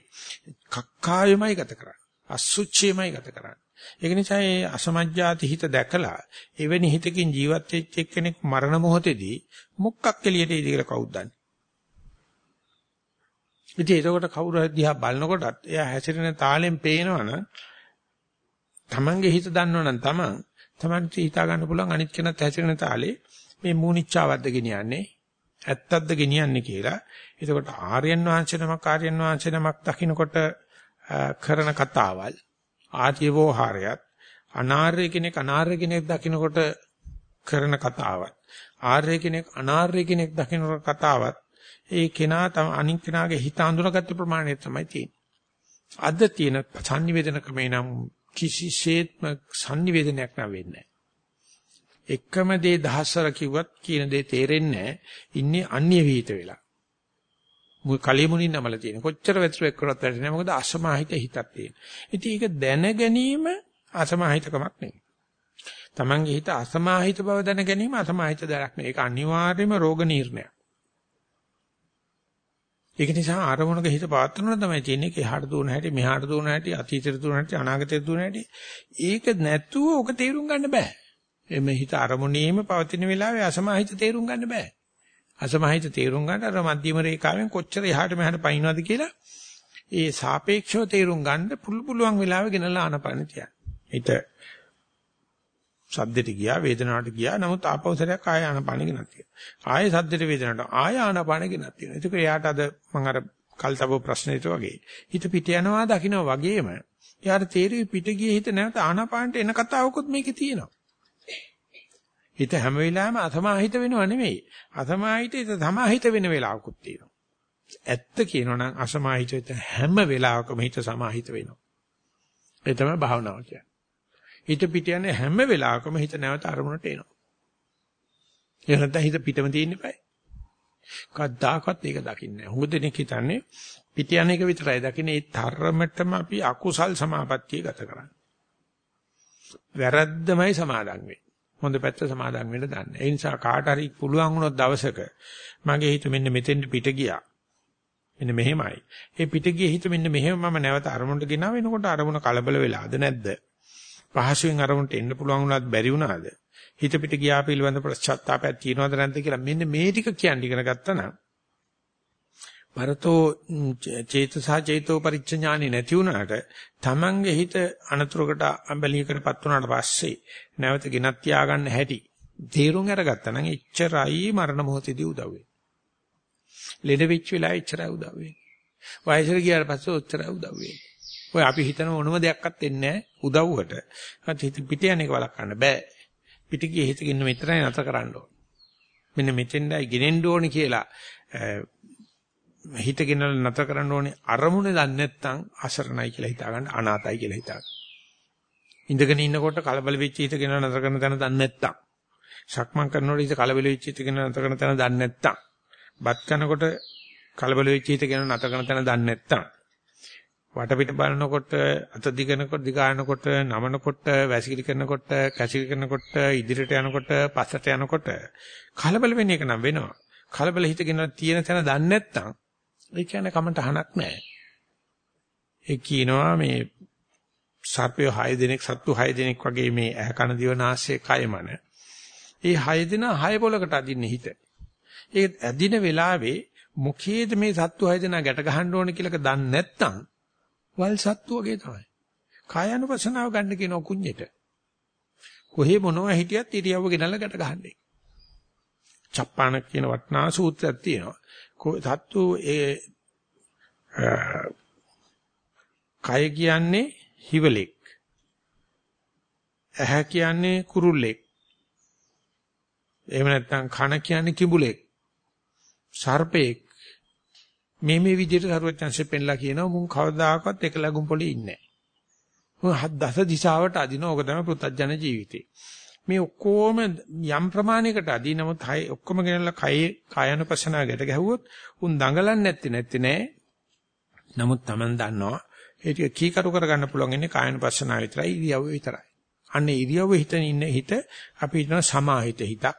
කක්කාවෙමයි ගත කරන්නේ. අසුචියමයි ගත කරන්නේ. ඒක නිසා මේ අසමජ්ජාති හිත දැකලා එවැනි හිතකින් ජීවත් වෙච්ච එක්කෙනෙක් මරණ මොහොතේදී මොකක් එළියට එයිද කියලා කවුද දන්නේ? ඉතින් ඒකට කවුරු හරි දිහා බලනකොටත් එයා හැසිරෙන තාලෙන් පේනවනම් තමන්ගේ හිත දන්නවනම් තමන් තමන්ට හිතා ගන්න පුළුවන් අනිත් කෙනත් හැසිරෙන තාලේ මේ මූනිච්චාවද්ද ගෙනියන්නේ ඇත්තක්ද ගෙනියන්නේ කියලා. එතකොට ආර්යයන් වහන්සේ නමක් ආර්යයන් වහන්සේ නමක් දකින්නකොට කරන කතාවල් ආදී වෝහාරයත් අනාර්ය කෙනෙක් අනාර්ය කෙනෙක් දකින්නකොට කරන කතාවත් ආර්ය කෙනෙක් අනාර්ය කෙනෙක් දකින්නකොට කතාවත් ඒ කෙනා තම අනික් කෙනාගේ හිත අඳුනගත්ත ප්‍රමාණය තමයි තියෙන්නේ. අද තියෙන සංනිවේදන ක්‍රමේ නම් කිසිසේත්ම සංනිවේදනයක් නැ වෙන්නේ එකම දේ දහස්වර කිව්වත් කියන දේ තේරෙන්නේ ඉන්නේ අන්‍ය විහිිත වෙලා. මු කලිමුණින් නමල තියෙන. කොච්චර වැතුරු එක්කරත් වැටෙන්නේ මොකද අසමාහිත හිතක් තියෙන. ඉතින් ඒක දැන ගැනීම අසමාහිතකමක් නෙවෙයි. Tamange හිත අසමාහිත බව දැන ගැනීම අසමාහිත දැනක් නෙවෙයි. ඒක අනිවාර්යයෙන්ම රෝග නිర్ణයක්. ඒක නිසා ආරමුණක හිත පාත්‍රන තමයි තියෙන්නේ. එහාට දුවන හැටි, මෙහාට දුවන හැටි, අතීතයට දුවන හැටි, අනාගතයට දුවන හැටි. ඒක නැතුව ඔක තේරුම් ගන්න බෑ. එමෙ හිත අරමුණේම පවතින වෙලාවේ අසමාහිත තේරුම් ගන්න බෑ. අසමාහිත තේරුම් ගන්න අර මධ්‍යම රේඛාවෙන් කොච්චර එහාට මෙහාට පයින්නවද කියලා ඒ සාපේක්ෂව තේරුම් ගන්න පුළු පුළුවන් වෙලාවෙ ගෙනලා ආනපාන තියන්න. හිත සද්දෙට ගියා වේදනාවට ගියා නමුත් ආපෞසරයක් ආය ආනපාන ගෙනත් තියෙනවා. ආය සද්දෙට වේදනාවට ආය ආනපාන ගෙනත් තියෙනවා. ඒක එයාට අද මම අර කල්තබෝ ප්‍රශ්නෙට වගේ හිත පිට යනවා දකින්න වගේම එයාට තේරෙවි පිට ගියේ හිත නැවත ආනපානට එන කතාවකුත් මේකේ තියෙනවා. හිත හැම වෙලාවෙම අසමාහිත වෙනව නෙමෙයි. අසමාහිත හිත සමාහිත වෙන වෙලාවකුත් තියෙනවා. ඇත්ත කියනවා නම් අසමාහිත හැම වෙලාවකම හිත සමාහිත වෙනවා. ඒ තමයි භාවනාව කියන්නේ. හිත පිට යන හැම වෙලාවකම හිත නැවත අරමුණට එනවා. ඒ නැත්නම් හිත පිටම තියෙන්න බෑ. කද්දාකත් ඒක දකින්නේ නැහැ. හුඟ දෙනෙක් හිතන්නේ පිට යන එක විතරයි දකින්නේ. ඒ තරමටම අපි අකුසල් සමාපත්තිය ගත කරන්නේ. වැරද්දමයි සමාදන් වෙන්නේ. හොඳ පැත්ත සමාදන් වෙන්න දන්නේ. ඒ නිසා කාට හරි පුළුවන් වුණොත් දවසක මගේ හිත මෙන්න මෙතෙන්ට පිට ගියා. මෙන්න මෙහෙමයි. ඒ පිට ගියේ හිත මෙන්න මෙහෙම මම නැවත අරමුණට ගෙනාව වෙනකොට අරමුණ කලබල වෙලාද නැද්ද? පහසුවෙන් අරමුණට එන්න පුළුවන් වුණාද බැරි වුණාද? හිත පිට ගියා පිළිබඳ ප්‍රශ්චාත්තාපයක් තියෙනවද නැද්ද කියලා මෙන්න මේ ටික කියන්න ඉගෙන ගත්තා නම් පරතෝ චේතසා චේතෝ පරිච්ඡඥානෙ නැති වුණාට තමන්ගේ හිත අනතුරකට අඹලියකටපත් වුණාට පස්සේ නැවත ගෙනත් තියාගන්න හැටි තේරුම් අරගත්තා නම් එච්චරයි මරණ මොහොතේදී උදව් වෙන්නේ. ලෙඩ වෙච්ච වෙලාවෙ එච්චරයි උදව් වෙන්නේ. වයසට ගියාට පස්සේ ඔච්චරයි උදව් වෙන්නේ. ඔය අපි හිතන මොනම දෙයක්වත් එන්නේ නැහැ උදව්වට. හිත පිට යන එක වළක්වන්න බෑ. පිට ගියේ හිතකින් මෙතරයි නැතර කරන්න ඕන. මෙන්න මෙතෙන්දයි ගෙනෙන්න ඕනේ කියලා හිතගෙන නැතර කරන්න ඕනේ අරමුණ දන්නේ නැත්නම් අසරණයි කියලා හිතා ගන්න අනාතයි කියලා හිතා ගන්න. ඉඳගෙන ඉන්නකොට කලබල වෙච්ච හිතගෙන නැතර කරන තැන දන්නේ නැත්නම් සක්මන් කරනකොට හිත කලබල වෙච්ච හිතගෙන නැතර කරන තැන දන්නේ නැත්නම් බත් කනකොට කලබල වෙච්ච හිතගෙන නැතර කරන තැන දන්නේ නැත්නම් වටපිට බලනකොට අත දිගනකොට දිගානකොට නමනකොට වැසිකිලි කරනකොට කැසිකිලි කරනකොට ඉදිරියට යනකොට පස්සට යනකොට කලබල වෙන එක නම් වෙනවා. කලබල හිතගෙන තියෙන තැන දන්නේ නැත්නම් ඒ කියන්නේ කමට අහනක් නැහැ. ඒ කියනවා මේ සර්පය 6 දිනක් සත්තු 6 දිනක් වගේ මේ ඇහ කන දිව නාසය කයමන. ඒ 6 දින 6 පොලකට අදින්නේ හිත. ඒ ඇදින වෙලාවේ මුඛයේද මේ සත්තු 6 දිනා ගැට ගහන්න ඕන කියලාක දන්නේ නැත්නම් වල් සත්තු වගේ තමයි. කායानुපසනාව ගන්න කියන කුඤ්ඤෙට. කොහේ මොනවා හිටියත් ඉරියව්ව ගෙනල්ලා ගැට ගහන්නේ. චප්පාන කියන වටනා සූත්‍රයක් තියෙනවා. සත්තු ඒ කය කියන්නේ හිවලෙක්. ඇහැ කියන්නේ කුරුල්ලෙක්. එහෙම නැත්නම් කන කියන්නේ කිඹුලෙක්. සර්පෙක්. මේ මේ විදිහට සරුවචන්සේ පෙන්ලා කියනවා මුන් කවදාකවත් එක ලඟුම් පොලේ ඉන්නේ නැහැ. මුන් දස දිශාවට අදින ඕක තමයි පෘථජන ජීවිතේ. මේ ඔක්කොම යම් ප්‍රමාණයකට අදී නමුත් හය ඔක්කොම ගෙනල්ලා කයේ කායනුපසනාවකට ගැහුවොත් උන් දඟලන්නේ නැත්තේ නැත්තේ නෑ. නමුත් Taman දන්නවා ඒ ටික කීකරු කරගන්න පුළුවන් ඉන්නේ කායනුපසනාව විතරයි ඉරියව්ව විතරයි. අන්න ඉරියව්ව හිතන ඉන්න හිත අපි හිතන සමාහිත හිතක්.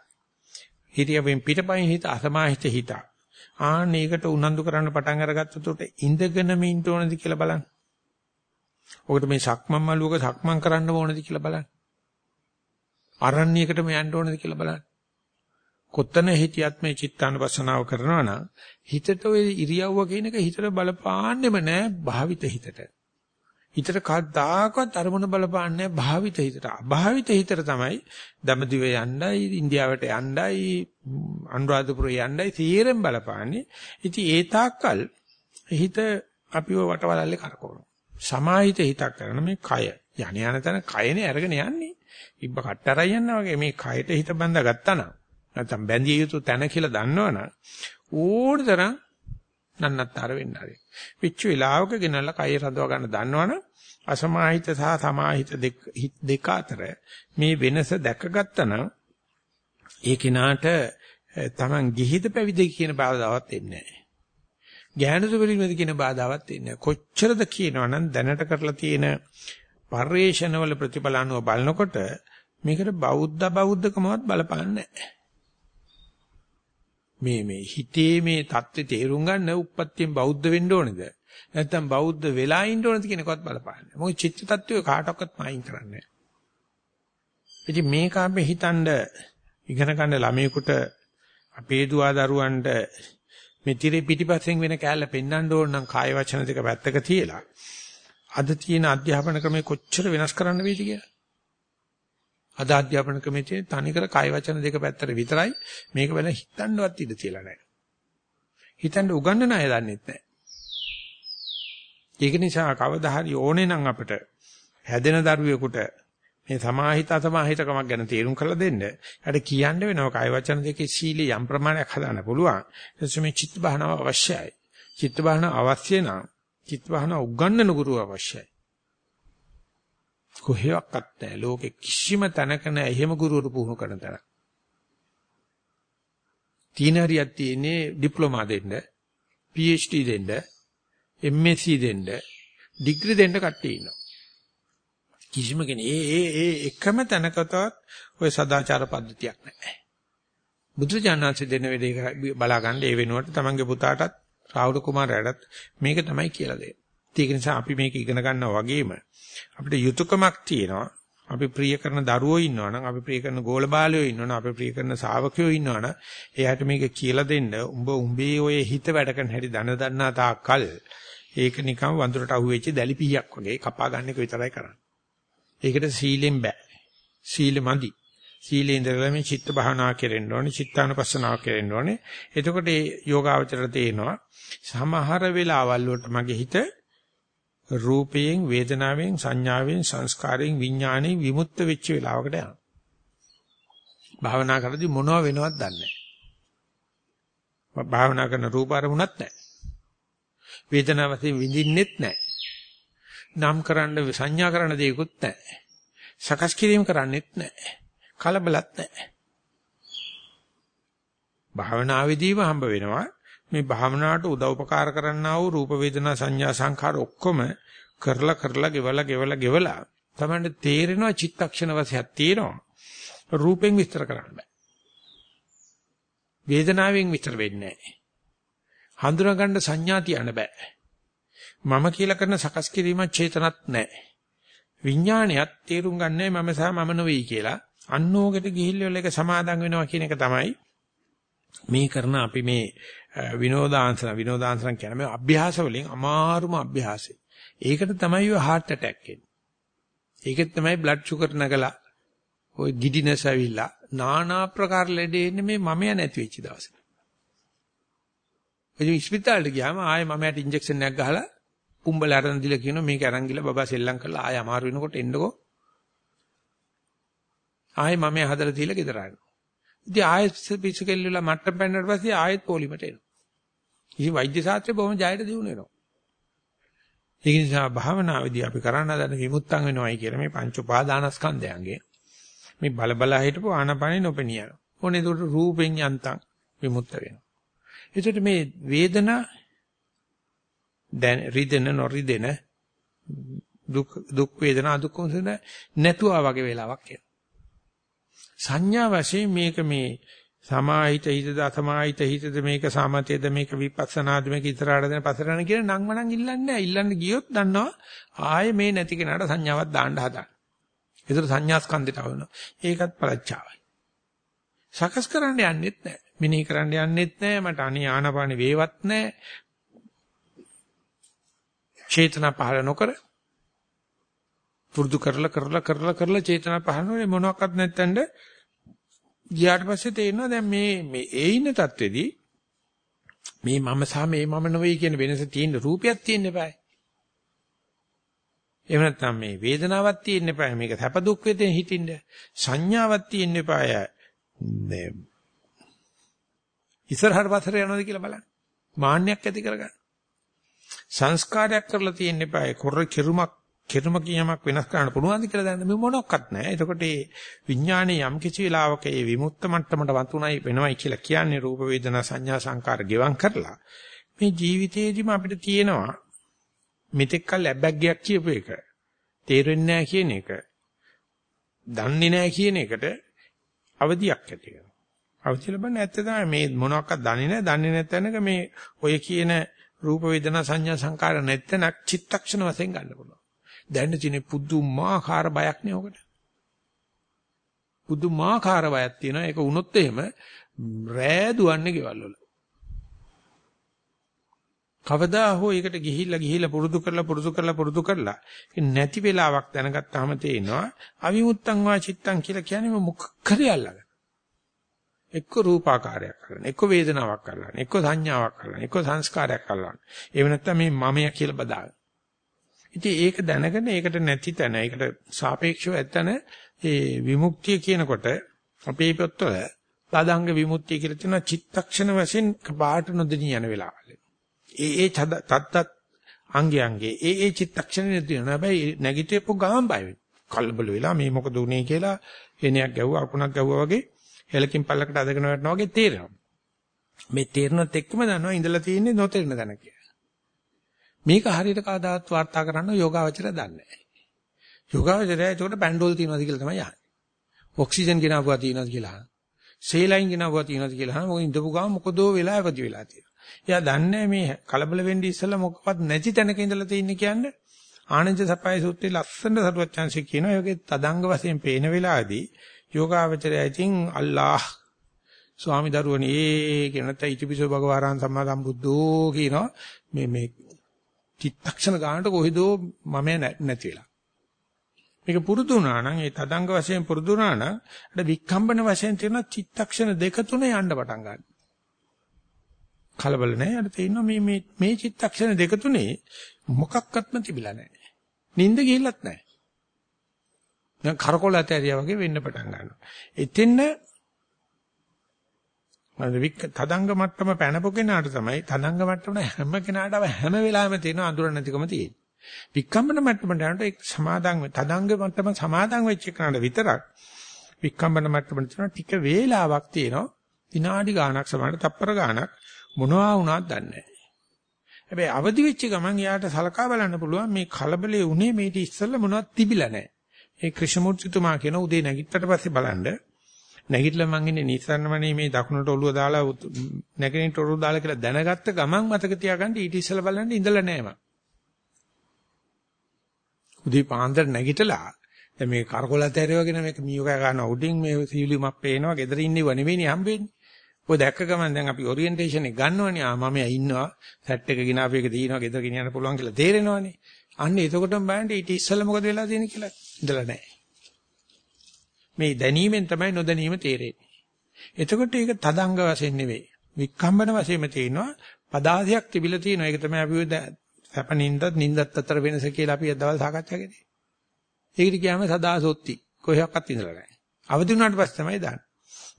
ඉරියව්වෙන් පිටපයින් හිත අසමාහිත හිතක්. ආන්න ඒකට උනන්දු කරන්න පටන් අරගත්තොත් ඉඳගෙනම ඉන්න ඕනද කියලා බලන්න. ඔකට මේ සක්මන් මළුවක සක්මන් කරන්න ඕනද කියලා බලන්න. අරණ්‍යයකටම යන්න ඕනද කියලා බලන්න. කොත්තන හිටියත් මේ චිත්තානුපස්සනාව කරනවා නම් හිතට ඔය ඉරියව්ව කියන එක හිතට බලපාන්නෙම නෑ භාවිත හිතට. හිතට කවදාකවත් අරමුණ බලපාන්නේ භාවිත හිතට. අභාවිත හිතට තමයි දමදිව යන්නයි, ඉන්දියාවට යන්නයි, අනුරාධපුරේ යන්නයි තීරෙන් බලපාන්නේ. ඉතින් ඒ තාක්කල් හිත අපිව වටවලල්ලේ කරකවනවා. සමාහිත හිතක් කරන මේ කය. යණ යන තැන කයනේ අරගෙන යන්නේ. ඉබ්බ කට්ටරයි යනවා වගේ මේ කයට හිත බඳා ගත්තා නම් නැත්නම් බැඳිය යුතු තැන කියලා දන්නවනම් ඕනතරම් නන්නත්තර වෙන්න ආරේ. පිච්චු වෙලාවක ගෙනල්ලා කය රඳව ගන්න දන්නවනම් අසමාහිත සහ සමාහිත දෙක අතර මේ වෙනස දැකගත්තා නම් ඒ කෙනාට Taman ගිහිද පැවිදි කියන බාධාවක් එන්නේ නැහැ. ඥානසු පිළිමද කියන බාධාවක් එන්නේ නැහැ. කොච්චරද කියනවනම් දැනට කරලා තියෙන පරිේශනවල ප්‍රතිඵල අනුව බලනකොට මේකට බෞද්ධ බෞද්ධකමවත් බලපාන්නේ මේ මේ හිතේ මේ தත්ත්වය තේරුම් ගන්න උප්පත්තියෙන් බෞද්ධ වෙන්න ඕනේද? නැත්නම් බෞද්ධ වෙලා ඉන්න ඕනද කියන එකවත් බලපාන්නේ මොකද චිත්ත tattwe කාටවත් මායින් කරන්නේ ඉතින් මේක අපි හිතනද ඉගෙන ගන්න ළමයෙකුට අපේ දුවා දරුවන්ට මේ tire පිටිපස්සෙන් වෙන කෑල්ල පෙන්වන්න ඕන නම් කාය වචන දෙක පැත්තක තියලා අද තියෙන අධ්‍යාපන ක්‍රමේ කොච්චර වෙනස් කරන්න වේද කියලා. අද අධ්‍යාපන ක්‍රමේ තියෙන තනිකර කාය වචන දෙක පැත්තට විතරයි මේක වෙන හිතන්නවත් ඉඩ තියලා නැහැ. හිතන්න උගන්නන අය දන්නෙත් නැහැ. ඒක නිසා කවදා හරි ඕනේ නම් අපිට හැදෙන දරුවෙකුට මේ සමාහිත අසමාහිතකමක් ගැන තේරුම් කරලා දෙන්න. ඊට කියන්න වෙනවා කාය වචන දෙකේ සීලී යම් ප්‍රමාණයක් හදාන්න පුළුවන්. එතකොට මේ චිත්ත බහනාව අවශ්‍යයි. චිත්ත බහනාව අවශ්‍ය නම් චිත්ත බහනාව උගන්වන ගුරු අවශ්‍යයි. කොහෙවත් නැහැ. ලෝකෙ කිසිම තැනක නැහැ එහෙම ගුරුවරු පුහුණු කරන තරම්. තීන හරියක් තියෙන්නේ ඩිප්ලෝමා දෙන්න, PhD දෙන්න, MSc දෙන්න, ඩිග්‍රී දෙන්න කට්ටිය ඉන්නවා. කිසිම කෙනෙක් ඒ ඒ ඒ එකම තැනකටවත් ওই සදාචාර පද්ධතියක් නැහැ. බුදුජානනාංශ දෙන වෙලේ බලා ගන්න ඒ වෙනුවට තමන්ගේ පුතාටත් රාහුල කුමාරයාටත් මේක තමයි කියලා දෙන්නේ. ඒක නිසා අපි මේක ඉගෙන ගන්නවා වගේම අපිට යුතුයකමක් තියෙනවා. අපි ප්‍රිය කරන දරුවෝ ඉන්නවනම් අපි ප්‍රිය කරන ගෝල බාලයෝ ඉන්නවනම් අපි ප්‍රිය කරන ශාවකයෝ ඉන්නවනම් එයාට මේක කියලා දෙන්න උඹ උඹේ ඔය හිත වැඩ කරන හැටි දන දන්නා තාක්කල් ඒක නිකන් වඳුරට අහුවෙච්ච දැලි පීයක් වගේ කපා ගන්න එක විතරයි කරන්නේ. ඒකට සීලෙන් බෑ. සීල මදි. සීලේ ඉඳලා මේ චිත්ත භාවනා කෙරෙන්න ඕනේ, චිත්තානුපස්සනාව කෙරෙන්න ඕනේ. එතකොට මේ යෝගාවචර තේනවා සමහර වෙලාවල් වලට මගේ හිත රූපයෙන්, වේදනාවෙන්, සංඥාවෙන්, සංස්කාරයෙන්, විඥාණයෙන් විමුක්ත වෙච්ච වෙලාවකට යනවා. භාවනා කරද්දී මොනව වෙනවද දන්නේ නැහැ. භාවනා කරන රූප අරමුණක් නැහැ. වේදනාව වශයෙන් විඳින්නෙත් නැහැ. නම් කරන්න සංඥා කරන්න දෙයක්වත් නැහැ. සකස් කිරීම කරන්නෙත් නැහැ. කලබලත් නැහැ. භාවනාවේදීම හම්බ වෙනවා මේ භාවනාවට උදව්පකාර කරන්නා වූ රූප වේදනා සංඥා සංඛාර ඔක්කොම කරලා කරලා ගෙවලා ගෙවලා ගෙවලා තමයි තේරෙනවා චිත්තක්ෂණ වශයෙන් තියෙනවා. රූපෙන් විස්තර කරන්න බෑ. වේදනාවෙන් විස්තර වෙන්නේ නැහැ. හඳුනා ගන්න සංඥා තියන්න බෑ. මම කියලා කරන සකස් කිරීමක් චේතනත් නැහැ. විඥාණයත් තේරුම් ගන්නෑ මම සහ මම නෙවෙයි කියලා. අන්නෝකට ගිහිල්ලා එක සමාදන් වෙනවා කියන එක තමයි මේ කරන අපි මේ විනෝදාංශන විනෝදාංශන කියන මේ අභ්‍යාස වලින් අමාරුම අභ්‍යාසය. ඒකට තමයි ඔය heart attack එන්නේ. ඒකෙත් තමයි blood sugar නගලා ඔය giddiness ඇවිල්ලා নানা ප්‍රකාර ලෙඩ එන්නේ මේ මමයා නැති වෙච්ච දවසේ. එදින ඉස්පිතාලෙට ගියාම ආයේ මමයට ඉන්ජෙක්ෂන් එකක් ගහලා උඹල අරන් දීලා කියනවා මේක අරන් ගිහලා බබා සෙල්ලම් කරලා ආය අමාරු වෙනකොට එන්නකෝ. ආයේ මම හදලා දීලා ගෙදර ආනවා. ඉතින් ආයෙත් පිස්සු කෙල්ලලා මට්ටම් පැන්නට පස්සේ ආයෙත් පොලිමට එනවා. ඉතින් වෛද්‍ය ශාස්ත්‍රය බොහොම ජයට දිනු වෙනවා. ඒ නිසා භාවනාවේදී අපි කරන්න හදන විමුක්තං වෙනවයි කියලා මේ පංච උපාදානස්කන්ධයන්ගේ මේ බල බල හිටපු ආනපනෙ නොපෙනියන. ඕනේ ඒකට රූපෙන් යන්තම් විමුක්ත වෙනවා. ඒකට මේ වේදනා දැන් රිදෙන නොරිදෙන දුක් දුක් වේදනා දුක් කොහොමද නැතුවා වගේ වෙලාවක් එනවා. සංඥා වශයෙන් මේක මේ සමාහිත හිතද අසමාහිත හිතද මේක සමතේද මේක විපස්සනාද මේක ඉතරාට දෙන පසරණ කියන නම් මනම් ඉල්ලන්නේ නැහැ. ඉල්ලන්න ගියොත් දන්නවා ආයේ මේ නැති කෙනාට සංඥාවක් දාන්න හදන. ඒතර සංඥා ස්කන්ධයට આવනවා. ඒකත් පළච්චාවයි. සකස් කරන්න යන්නෙත් නැහැ. මිනී කරන්න යන්නෙත් නැහැ. මට අනේ ආනපාන වේවත් නැහැ. චේතනා පහළ නොකර පුරුදු කරලා කරලා කරලා කරලා චේතනා පහළ නොවේ මොනවත් නැත්තඳ ගියාට පස්සේ තේරෙනවා දැන් මේ මේ ඒ ඉන්න තත්ත්වෙදී මේ මම සහ මේ මම නෙවෙයි කියන වෙනස තියෙන රූපයක් තියෙන්න eBay. එහෙම නැත්නම් මේ වේදනාවක් තියෙන්න eBay. මේක සැප දුක් වේදෙන හිතින්ද සංඥාවක් තියෙන්න eBay. මේ ඉස්සරහට පස්සට යනවාද කියලා බලන්න. මාන්නයක් ඇති කරගන්න. සංස්කාරයක් කරලා තියෙන්න එපා. කොර කිරුමක් කිරුම කියමක් වෙනස් කරන්න පුළුවන්ද කියලා දැනන්න මේ මොනක්වත් නැහැ. එතකොට මේ විඥානයේ යම් කිසි වෙලාවක මේ විමුක්ත මට්ටමට වතුණයි වෙනවයි කියලා කියන්නේ රූප වේදනා සංඥා සංකාර ගෙවම් කරලා මේ ජීවිතේදීම අපිට තියෙනවා මෙතෙක් කල් ලැබැග්ගයක් කියපු එක තේරෙන්නේ නැහැ කියන එක දන්නේ නැහැ කියන එකට අවදියක් ඇති වෙනවා. අවදි ලබන්නේ ඇත්ත තමයි මේ මොනවාක්වත් දන්නේ නැහැ. දන්නේ නැත්නම් මේ ඔය කියන රූප වේදනා සංඥා සංකාර නැත්නම් චිත්තක්ෂණ වශයෙන් ගන්න පුළුවන්. දැන් තියෙන පුදුමාකාර බයක් නේ ඔකට. පුදුමාකාර බයක් තියෙනවා. ඒක වුණොත් එහෙම රෑ දුවන්නේ ගෙවල් වල. කවදා හෝ ඒකට ගිහිල්ලා ගිහිල්ලා පුරුදු කරලා පුරුදු කරලා පුරුදු කරලා නැති වෙලාවක් දැනගත්තාම තේනවා අවිමුත්තං වා චිත්තං කියලා කියන්නේ මොකක් කරේ අල්ලගන්න. එක්ක රූපාකාරයක් කරන්න, එක්ක වේදනාවක් කරන්න, එක්ක සංඥාවක් කරන්න, එක්ක සංස්කාරයක් කරන්න. ඒව නැත්තම් මේ මමයා කියලා බදාගන්න. ඉතින් ඒක දැනගෙන ඒකට නැති තැන, ඒකට සාපේක්ෂව ඇත්තන ඒ විමුක්තිය කියනකොට අපේ පොත්වල තදංග විමුක්තිය කියලා තියෙනවා චිත්තක්ෂණ වශයෙන් පාට නොදෙනී යන වෙලාවල. ඒ ඒ තත්ත්ත් අංගයන්ගේ ඒ ඒ චිත්තක්ෂණේ තියෙනවා. හැබැයි නැගිටිපු ගමන් බය වෙනවා. කලබල වෙලා මේ මොකද උනේ කියලා එනයක් ගැව්වා අකුණක් ගැව්වා වගේ හෙලකින් පල්ලකට අදගෙන වැටෙනවා වගේ තේරෙනවා. මේ තේරෙනත් එක්කම දන්නවා ඉඳලා තියෙන්නේ නොතේරෙන දණ කියලා. මේක හරියට කවදාවත් වාර්තා කරන්න යෝගාවචර දන්නේ නැහැ. යෝගාවචරය ඒකට පැන්ඩෝල් තියනවාද කියලා තමයි අහන්නේ. ඔක්සිජන් ගෙනාවුවා තියනවාද කියලා අහනවා. සේලයින් ගෙනාවුවා තියනවාද කියලා අහනවා. මොකද ඉඳපු ගාම මොකදෝ වෙලා ඉපදි වෙලා තියෙනවා. එයා දන්නේ මේ කලබල වෙන්නේ ඉස්සෙල්ලා මොකවත් නැති තැනක ඉඳලා තින්නේ කියන්නේ ආනන්ද සපයි සූත්‍රයේ ලස්සන සරුවත් chance කියනවා. ඒකේ තදංග වශයෙන් පේන වෙලාවේදී යෝගාවචරය ඉතින් අල්ලාහ් ස්වාමි දරුවනි ඒ කියන නැත්නම් ඉතිපිසෝ භගවාරාන් සම්මා සම්බුද්ධෝ කියනවා මේ මේ චිත්තක්ෂණ ගන්නට කොහෙදෝ මම නැති වෙලා. මේක පුරුදු වුණා නම් ඒ තදංග වශයෙන් පුරුදු වුණා නම් අර වික්කම්බන වශයෙන් තියෙන චිත්තක්ෂණ දෙක තුන යන්න පටන් ගන්නවා. කලබල නැහැ. අර තේිනවා මේ මේ මේ චිත්තක්ෂණ දෙක තුනේ මොකක්වත්ම තිබිලා නැහැ. නිින්ද ගිහිල්ලත් නැහැ. දැන් කරකොල ඇතරියා වගේ වෙන්න පටන් ගන්නවා. එතෙන්න මම වික් තදංග මට්ටම පැනපු කෙනාට තමයි තදංග මට්ටම හැම කෙනාටම හැම වෙලාවෙම තියෙන අඳුර නැතිකම තියෙන්නේ. වික්කම්බන මට්ටමට යනකොට ඒක සමාදන් තදංග මට්ටම සමාදන් වෙච්ච කෙනාට විතරක් වික්කම්බන මට්ටමට තියෙන ටික වේලාවක් තියෙනවා. විනාඩි ගාණක් සමහරට තප්පර ගාණක් මොනවා වුණාද දන්නේ නැහැ. හැබැයි අවදි වෙච්ච ගමන් යාට සලකා බලන්න පුළුවන් මේ කලබලේ උනේ මේටි ඉස්සෙල්ලා මොනවද තිබිලා නැහැ. ඒ ක්‍රිෂ්ණමූර්තිතුමා කියන උදේ නැගිට්ටට පස්සේ බලන්න නැගිටලා මං ඉන්නේ නිසරණමනේ මේ දකුණට ඔළුව දාලා නැගෙනහිරට ඔළුව දාලා කියලා දැනගත්ත ගමන් මතක තියාගන්න ඊට ඉස්සෙල්ලා බලන්න ඉඳලා නැහැ මං. උදේ පාන්දර නැගිටලා දැන් මේ කරකොලත ඇරෙවගෙන මේක මියෝකා ගන්න උඩින් මේ සීලිමක් පේනවා gedara ඉන්නව නෙවෙයිනේ හම්බෙන්නේ. ඔය දැක්ක ගමන් දැන් අපි ඔරියන්ටේෂන් එක ගන්නවනේ ආ මම ඉන්නවා සෙට් එක ගినాපු එක තියෙනවා gedara ගෙනියන්න පුළුවන් කියලා තේරෙනවනේ. අන්න එතකොටම බලන්න ඊට ඉස්සෙල්ලා මොකද වෙලා තියෙන්නේ කියලා ඉඳලා නැහැ. මේ දැනීමෙන් තමයි නොදැනීම තේරෙන්නේ. එතකොට ඒක තදංග වශයෙන් නෙවෙයි. වික්කම්බන වශයෙන්ම තියෙනවා. පදාසයක් තිබිලා තියෙනවා. ඒක තමයි අපි සැප නින්දත් නින්දත් අතර වෙනස කියලා අපි දවල් සාකච්ඡා කරේ. ඒකට කියάμε සදාසොත්ති. කොහොක්වත් ඉඳලා නැහැ. අවදි වුණාට පස්සේ තමයි දාන්නේ.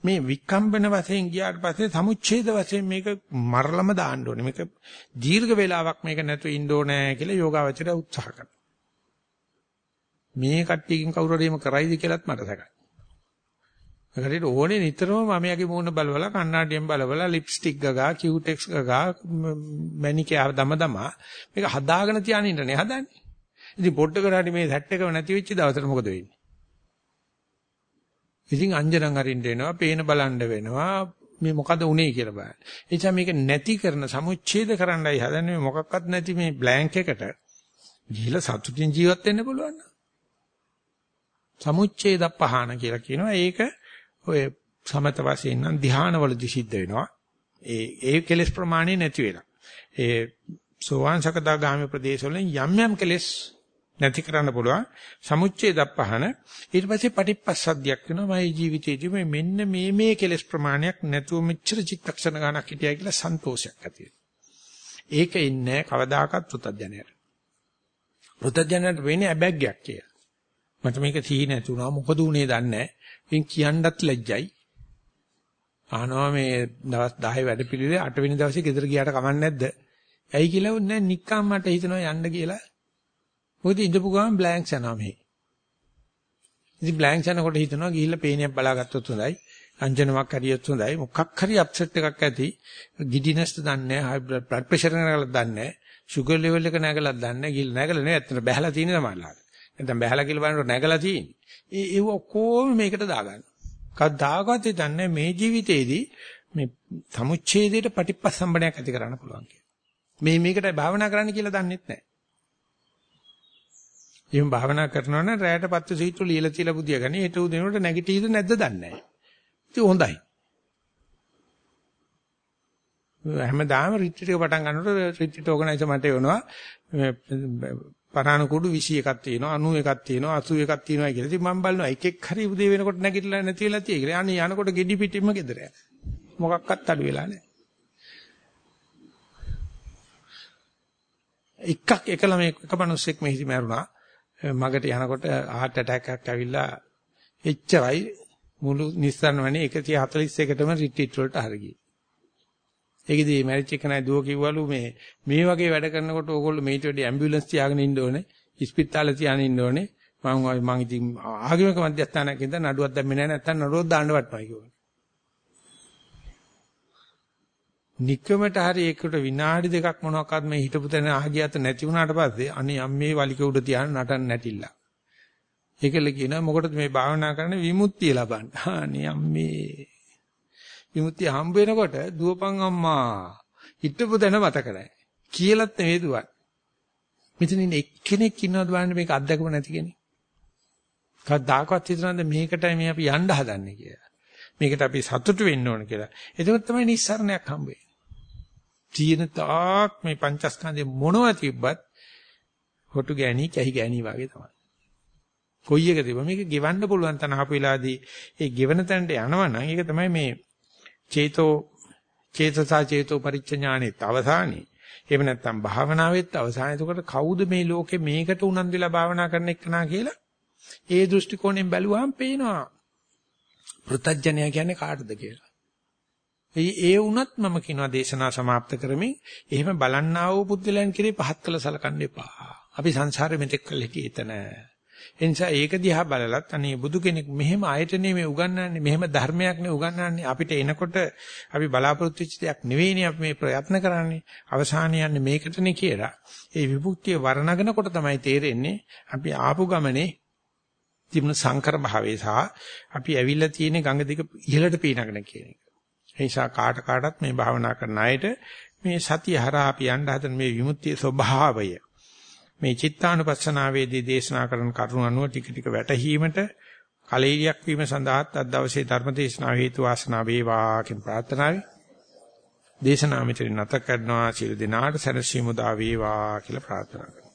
මේ වික්කම්බන වශයෙන් ගියාට පස්සේ සමුච්ඡේද වශයෙන් මේක මරලම දාන්න ඕනේ. මේක දීර්ඝ වේලාවක් මේක නැතුව ඉන්න ඕනේ කියලා යෝගාවචරය උත්සාහ කරනවා. මේ කට්ටියකින් කවුරු හරි එහෙම කරයිද කියලාත් මට සැකයි. ඒකට ඕනේ නිතරම මම යගේ මූණ බලවලා කණ්ණාඩියෙන් බලවලා ලිප්ස්ටික් ගගා කියුටෙක්ස් ගගා මැනිකියර් දම දම මේක හදාගෙන තියාගෙන ඉන්නනේ හදන්නේ. ඉතින් පොඩ්ඩකට හරි මේ සෙට් එකම නැති වෙච්ච දවසට මොකද වෙන්නේ? ඉතින් අංජනන් අරින්න වෙනවා, පේන බලන්න වෙනවා, මේ මොකද උනේ කියලා බලන්න. ඒ නිසා මේක නැති කරන සමුච්ඡේද කරන්නයි හදන්නේ මොකක්වත් නැති මේ බ්ලැන්ක් එකට ගිහිලා සතුටින් ජීවත් වෙන්න පුළුවන් නේද? සමුච්ඡේද පහන කියලා කියනවා. ඒක ඔය සමත වශයෙන් නම් ධානවලදී සිද්ධ වෙනවා. ඒ ඒ කෙලස් ප්‍රමාණය නැති වෙලා. ඒ සෝවාන් සකදාගාමී ප්‍රදේශවලින් යම් යම් කෙලස් නැති කරන්න පුළුවන්. සමුච්ඡේද පහන ඊට පස්සේ පටිපස්සද්ධියක් වෙනවා. මගේ ජීවිතේදී මේ මෙන්න මේ මේ කෙලස් ප්‍රමාණයක් නැතුව මෙච්චර චිත්තක්ෂණ ගණක් හිටියා කියලා සන්තෝෂයක් ඇති ඒක ඉන්නේ කවදාකවත් පුතඥයට. පුතඥයට වෙන්නේ අබැග්යක් කියලා. මට මේක සිහි නැතුණා මොකද උනේ දන්නේ නැහැ. ඉතින් කියන්නත් ලැජ්ජයි. අහනවා මේ දවස් 10 වැඩපිළිවෙලේ 8 වෙනි දවසේ ගෙදර ගියාට කමක් නැද්ද? ඇයි කියලා උන්නේ නික්කම් මට හිතනවා යන්න කියලා. මොකද ඉඳපු ගමන් බ්ලැන්ක්ස් යනවා මෙහි. ඉතින් බ්ලැන්ක්ස් යනකොට හිතනවා ගිහිල්ලා පේනියක් බලාගත්තොත් හොඳයි. අංජනමක් හරියොත් හොඳයි. මොකක් හරි අප්සෙට් එකක් ඇති. ගිඩිනස්ද දන්නේ නැහැ. හයි බ්ලඩ් ප්‍රෙෂර් එක නැගලත් දන්නේ නැහැ. ෂුගර් ලෙවල් එක නැගලත් දන්නේ නැහැ. ගිහිල්ලා නැගලා නෙවෙයි. ඇත්තට බහැලා තියෙන සමහරලාට. නැත්නම් බහැලා කියලා බලනකොට නැගලා තියෙන්නේ. ඒ ඒව ඔක්කොම මේකට දාගන්න. කවදාකවත් හිතන්නේ මේ ජීවිතේදී මේ සමුච්ඡේදයට පටිපස්සම්බණයක් ඇති කරන්න පුළුවන් කියලා. මේ මේකට භාවනා කරන්න කියලා දන්නෙත් නැහැ. එහෙනම් භාවනා කරනවා නම් රැයට පත්තු සීතු ලියලා තියලා බුදියා ගන්න. ඒට උදේනට නැගිටීද නැද්ද දන්නේ නැහැ. ඉතින් හොඳයි. හැමදාම රිට්‍රීට් එක පටන් ගන්නකොට රිට්‍රීට් ඕගනයිසර් මට එවනවා පරාණ කුඩු 21ක් තියෙනවා 91ක් තියෙනවා 81ක් තියෙනවා කියලා. ඉතින් මම බලනවා එක එක හරි උදේ වෙනකොට නැගිටලා නැති වෙලා තියෙයි කියලා. අනේ යනකොට ගෙඩි පිටින්ම ගෙදර යනවා. මොකක්වත් අඩු වෙලා නැහැ. එකක් එක ළමෙක් එක මිනිස්සෙක් මෙහි මැරුණා. මගට යනකොට heart attack එකක් ඇවිල්ලා එච්චරයි මුළු නිස්සාරණ වනේ 141ටම රිට්‍රීට් වලට හරියි. ඒකෙදි මැරිච් එක නයි දුව කිව්වලු මේ මේ වගේ වැඩ කරනකොට ඕගොල්ලෝ මේට වැඩි ඇම්බියුලන්ස් තියාගෙන ඉන්න ඕනේ. ඉස්පිරිතාලේ තියාගෙන ඉන්න ඕනේ. මම මම ඉතින් ආගමික මධ්‍යස්ථානයක් ඉඳන් නඩුවක් දැම්මේ නැහැ නැත්තම් නඩුවක් දාන්න වටනවා කිව්වා. නිකමට හරි ඒකට විනාඩි දෙකක් මොනවාක්වත් මේ හිටපු තැන ආගියත් නැති වුණාට පස්සේ අනේ අම්මේ වලික උඩ තියාන නටන්න නැටිලා. ඒකල කියනවා මොකටද මේ භාවනා කරන්නේ විමුක්තිය ලබන්න. අනේ අම්මේ විමුක්තිය හම්බ වෙනකොට දුවපන් අම්මා හිටපු දැන මතක නැහැ. කියලත් නෙවෙයි දුවන්නේ. මෙතන ඉන්න එක්කෙනෙක් ඉන්නවද බලන්න මේක අත්දැකම නැති කෙනෙක්. කවදාකවත් හිතනද මේකටයි මේ අපි යන්න හදන්නේ කියලා. මේකට අපි සතුටු වෙන්න ඕන කියලා. එතකොට තමයි නිස්සරණයක් හම්බ වෙන්නේ. තියෙන තාක් මේ පංචස්කන්ධේ මොනවා තිබ්බත් හොටු ගෑණි කැහි ගෑණි වගේ තමයි. කොයි එක තිබ්බ මේක ගෙවන්න පුළුවන් තන ආපු වෙලාදී ඒ ගෙවන තැනට යනවනම් ඒක තමයි මේ චේතෝ චේතසා චේතෝ පරිච්ඡඥානෙත් අවසානයේ. එහෙම නැත්නම් භාවනාවෙත් අවසානයේ. එතකොට කවුද මේ ලෝකේ මේකට උනන්දු වෙලා භාවනා කරන එක්කනා කියලා? ඒ දෘෂ්ටි කෝණයෙන් බැලුවාම පේනවා. පෘතජ්ජනය කියන්නේ කාටද කියලා. ඒ ඒ වුණත් මම කියනවා දේශනා સમાપ્ત කරමින් එහෙම බලන්නා වූ පුද්ගලයන් කෙරේ පහත් කළ සලකන්න එපා. අපි සංසාරෙ මෙතෙක් කළ හිටියේ එතන. ඒ නිසා ඒක දිහා බලලත් අනේ බුදු කෙනෙක් මෙහෙම ආයතනෙ මේ උගන්වන්නේ මෙහෙම ධර්මයක් නේ උගන්වන්නේ අපිට එනකොට අපි බලාපොරොත්තු වෙච්ච දෙයක් නෙවෙයිනේ අපි මේ ප්‍රයත්න කරන්නේ අවසානයේ යන්නේ මේකටනේ කියලා. ඒ විමුක්තිය වර්ණගෙනකොට තමයි තේරෙන්නේ අපි ආපු ගමනේ තිබුණ සංකර භාවයේ සහ අපි ඇවිල්ලා තියෙන ගඟ දිග ඉහළට පීනගෙන කියන එක. ඒ නිසා කාට කාටත් මේ භාවනා කරන අයට මේ සතිය හරහා අපි යන්න හදන මේ විමුක්තිය ස්වභාවය මේ චිත්තානුපස්සනාවේදී දේශනා කරන කරුණ අනුව ටික ටික වැටහීමට කලීරියක් වීම සඳහාත් අද දවසේ ධර්ම දේශනාව හේතු වාසනා වේවා කියන ප්‍රාර්ථනාවයි. දේශනාව මෙතන නැත කරනවා. සියලු දෙනාට සැනසීම උදා වේවා කියලා ප්‍රාර්ථනා කරනවා.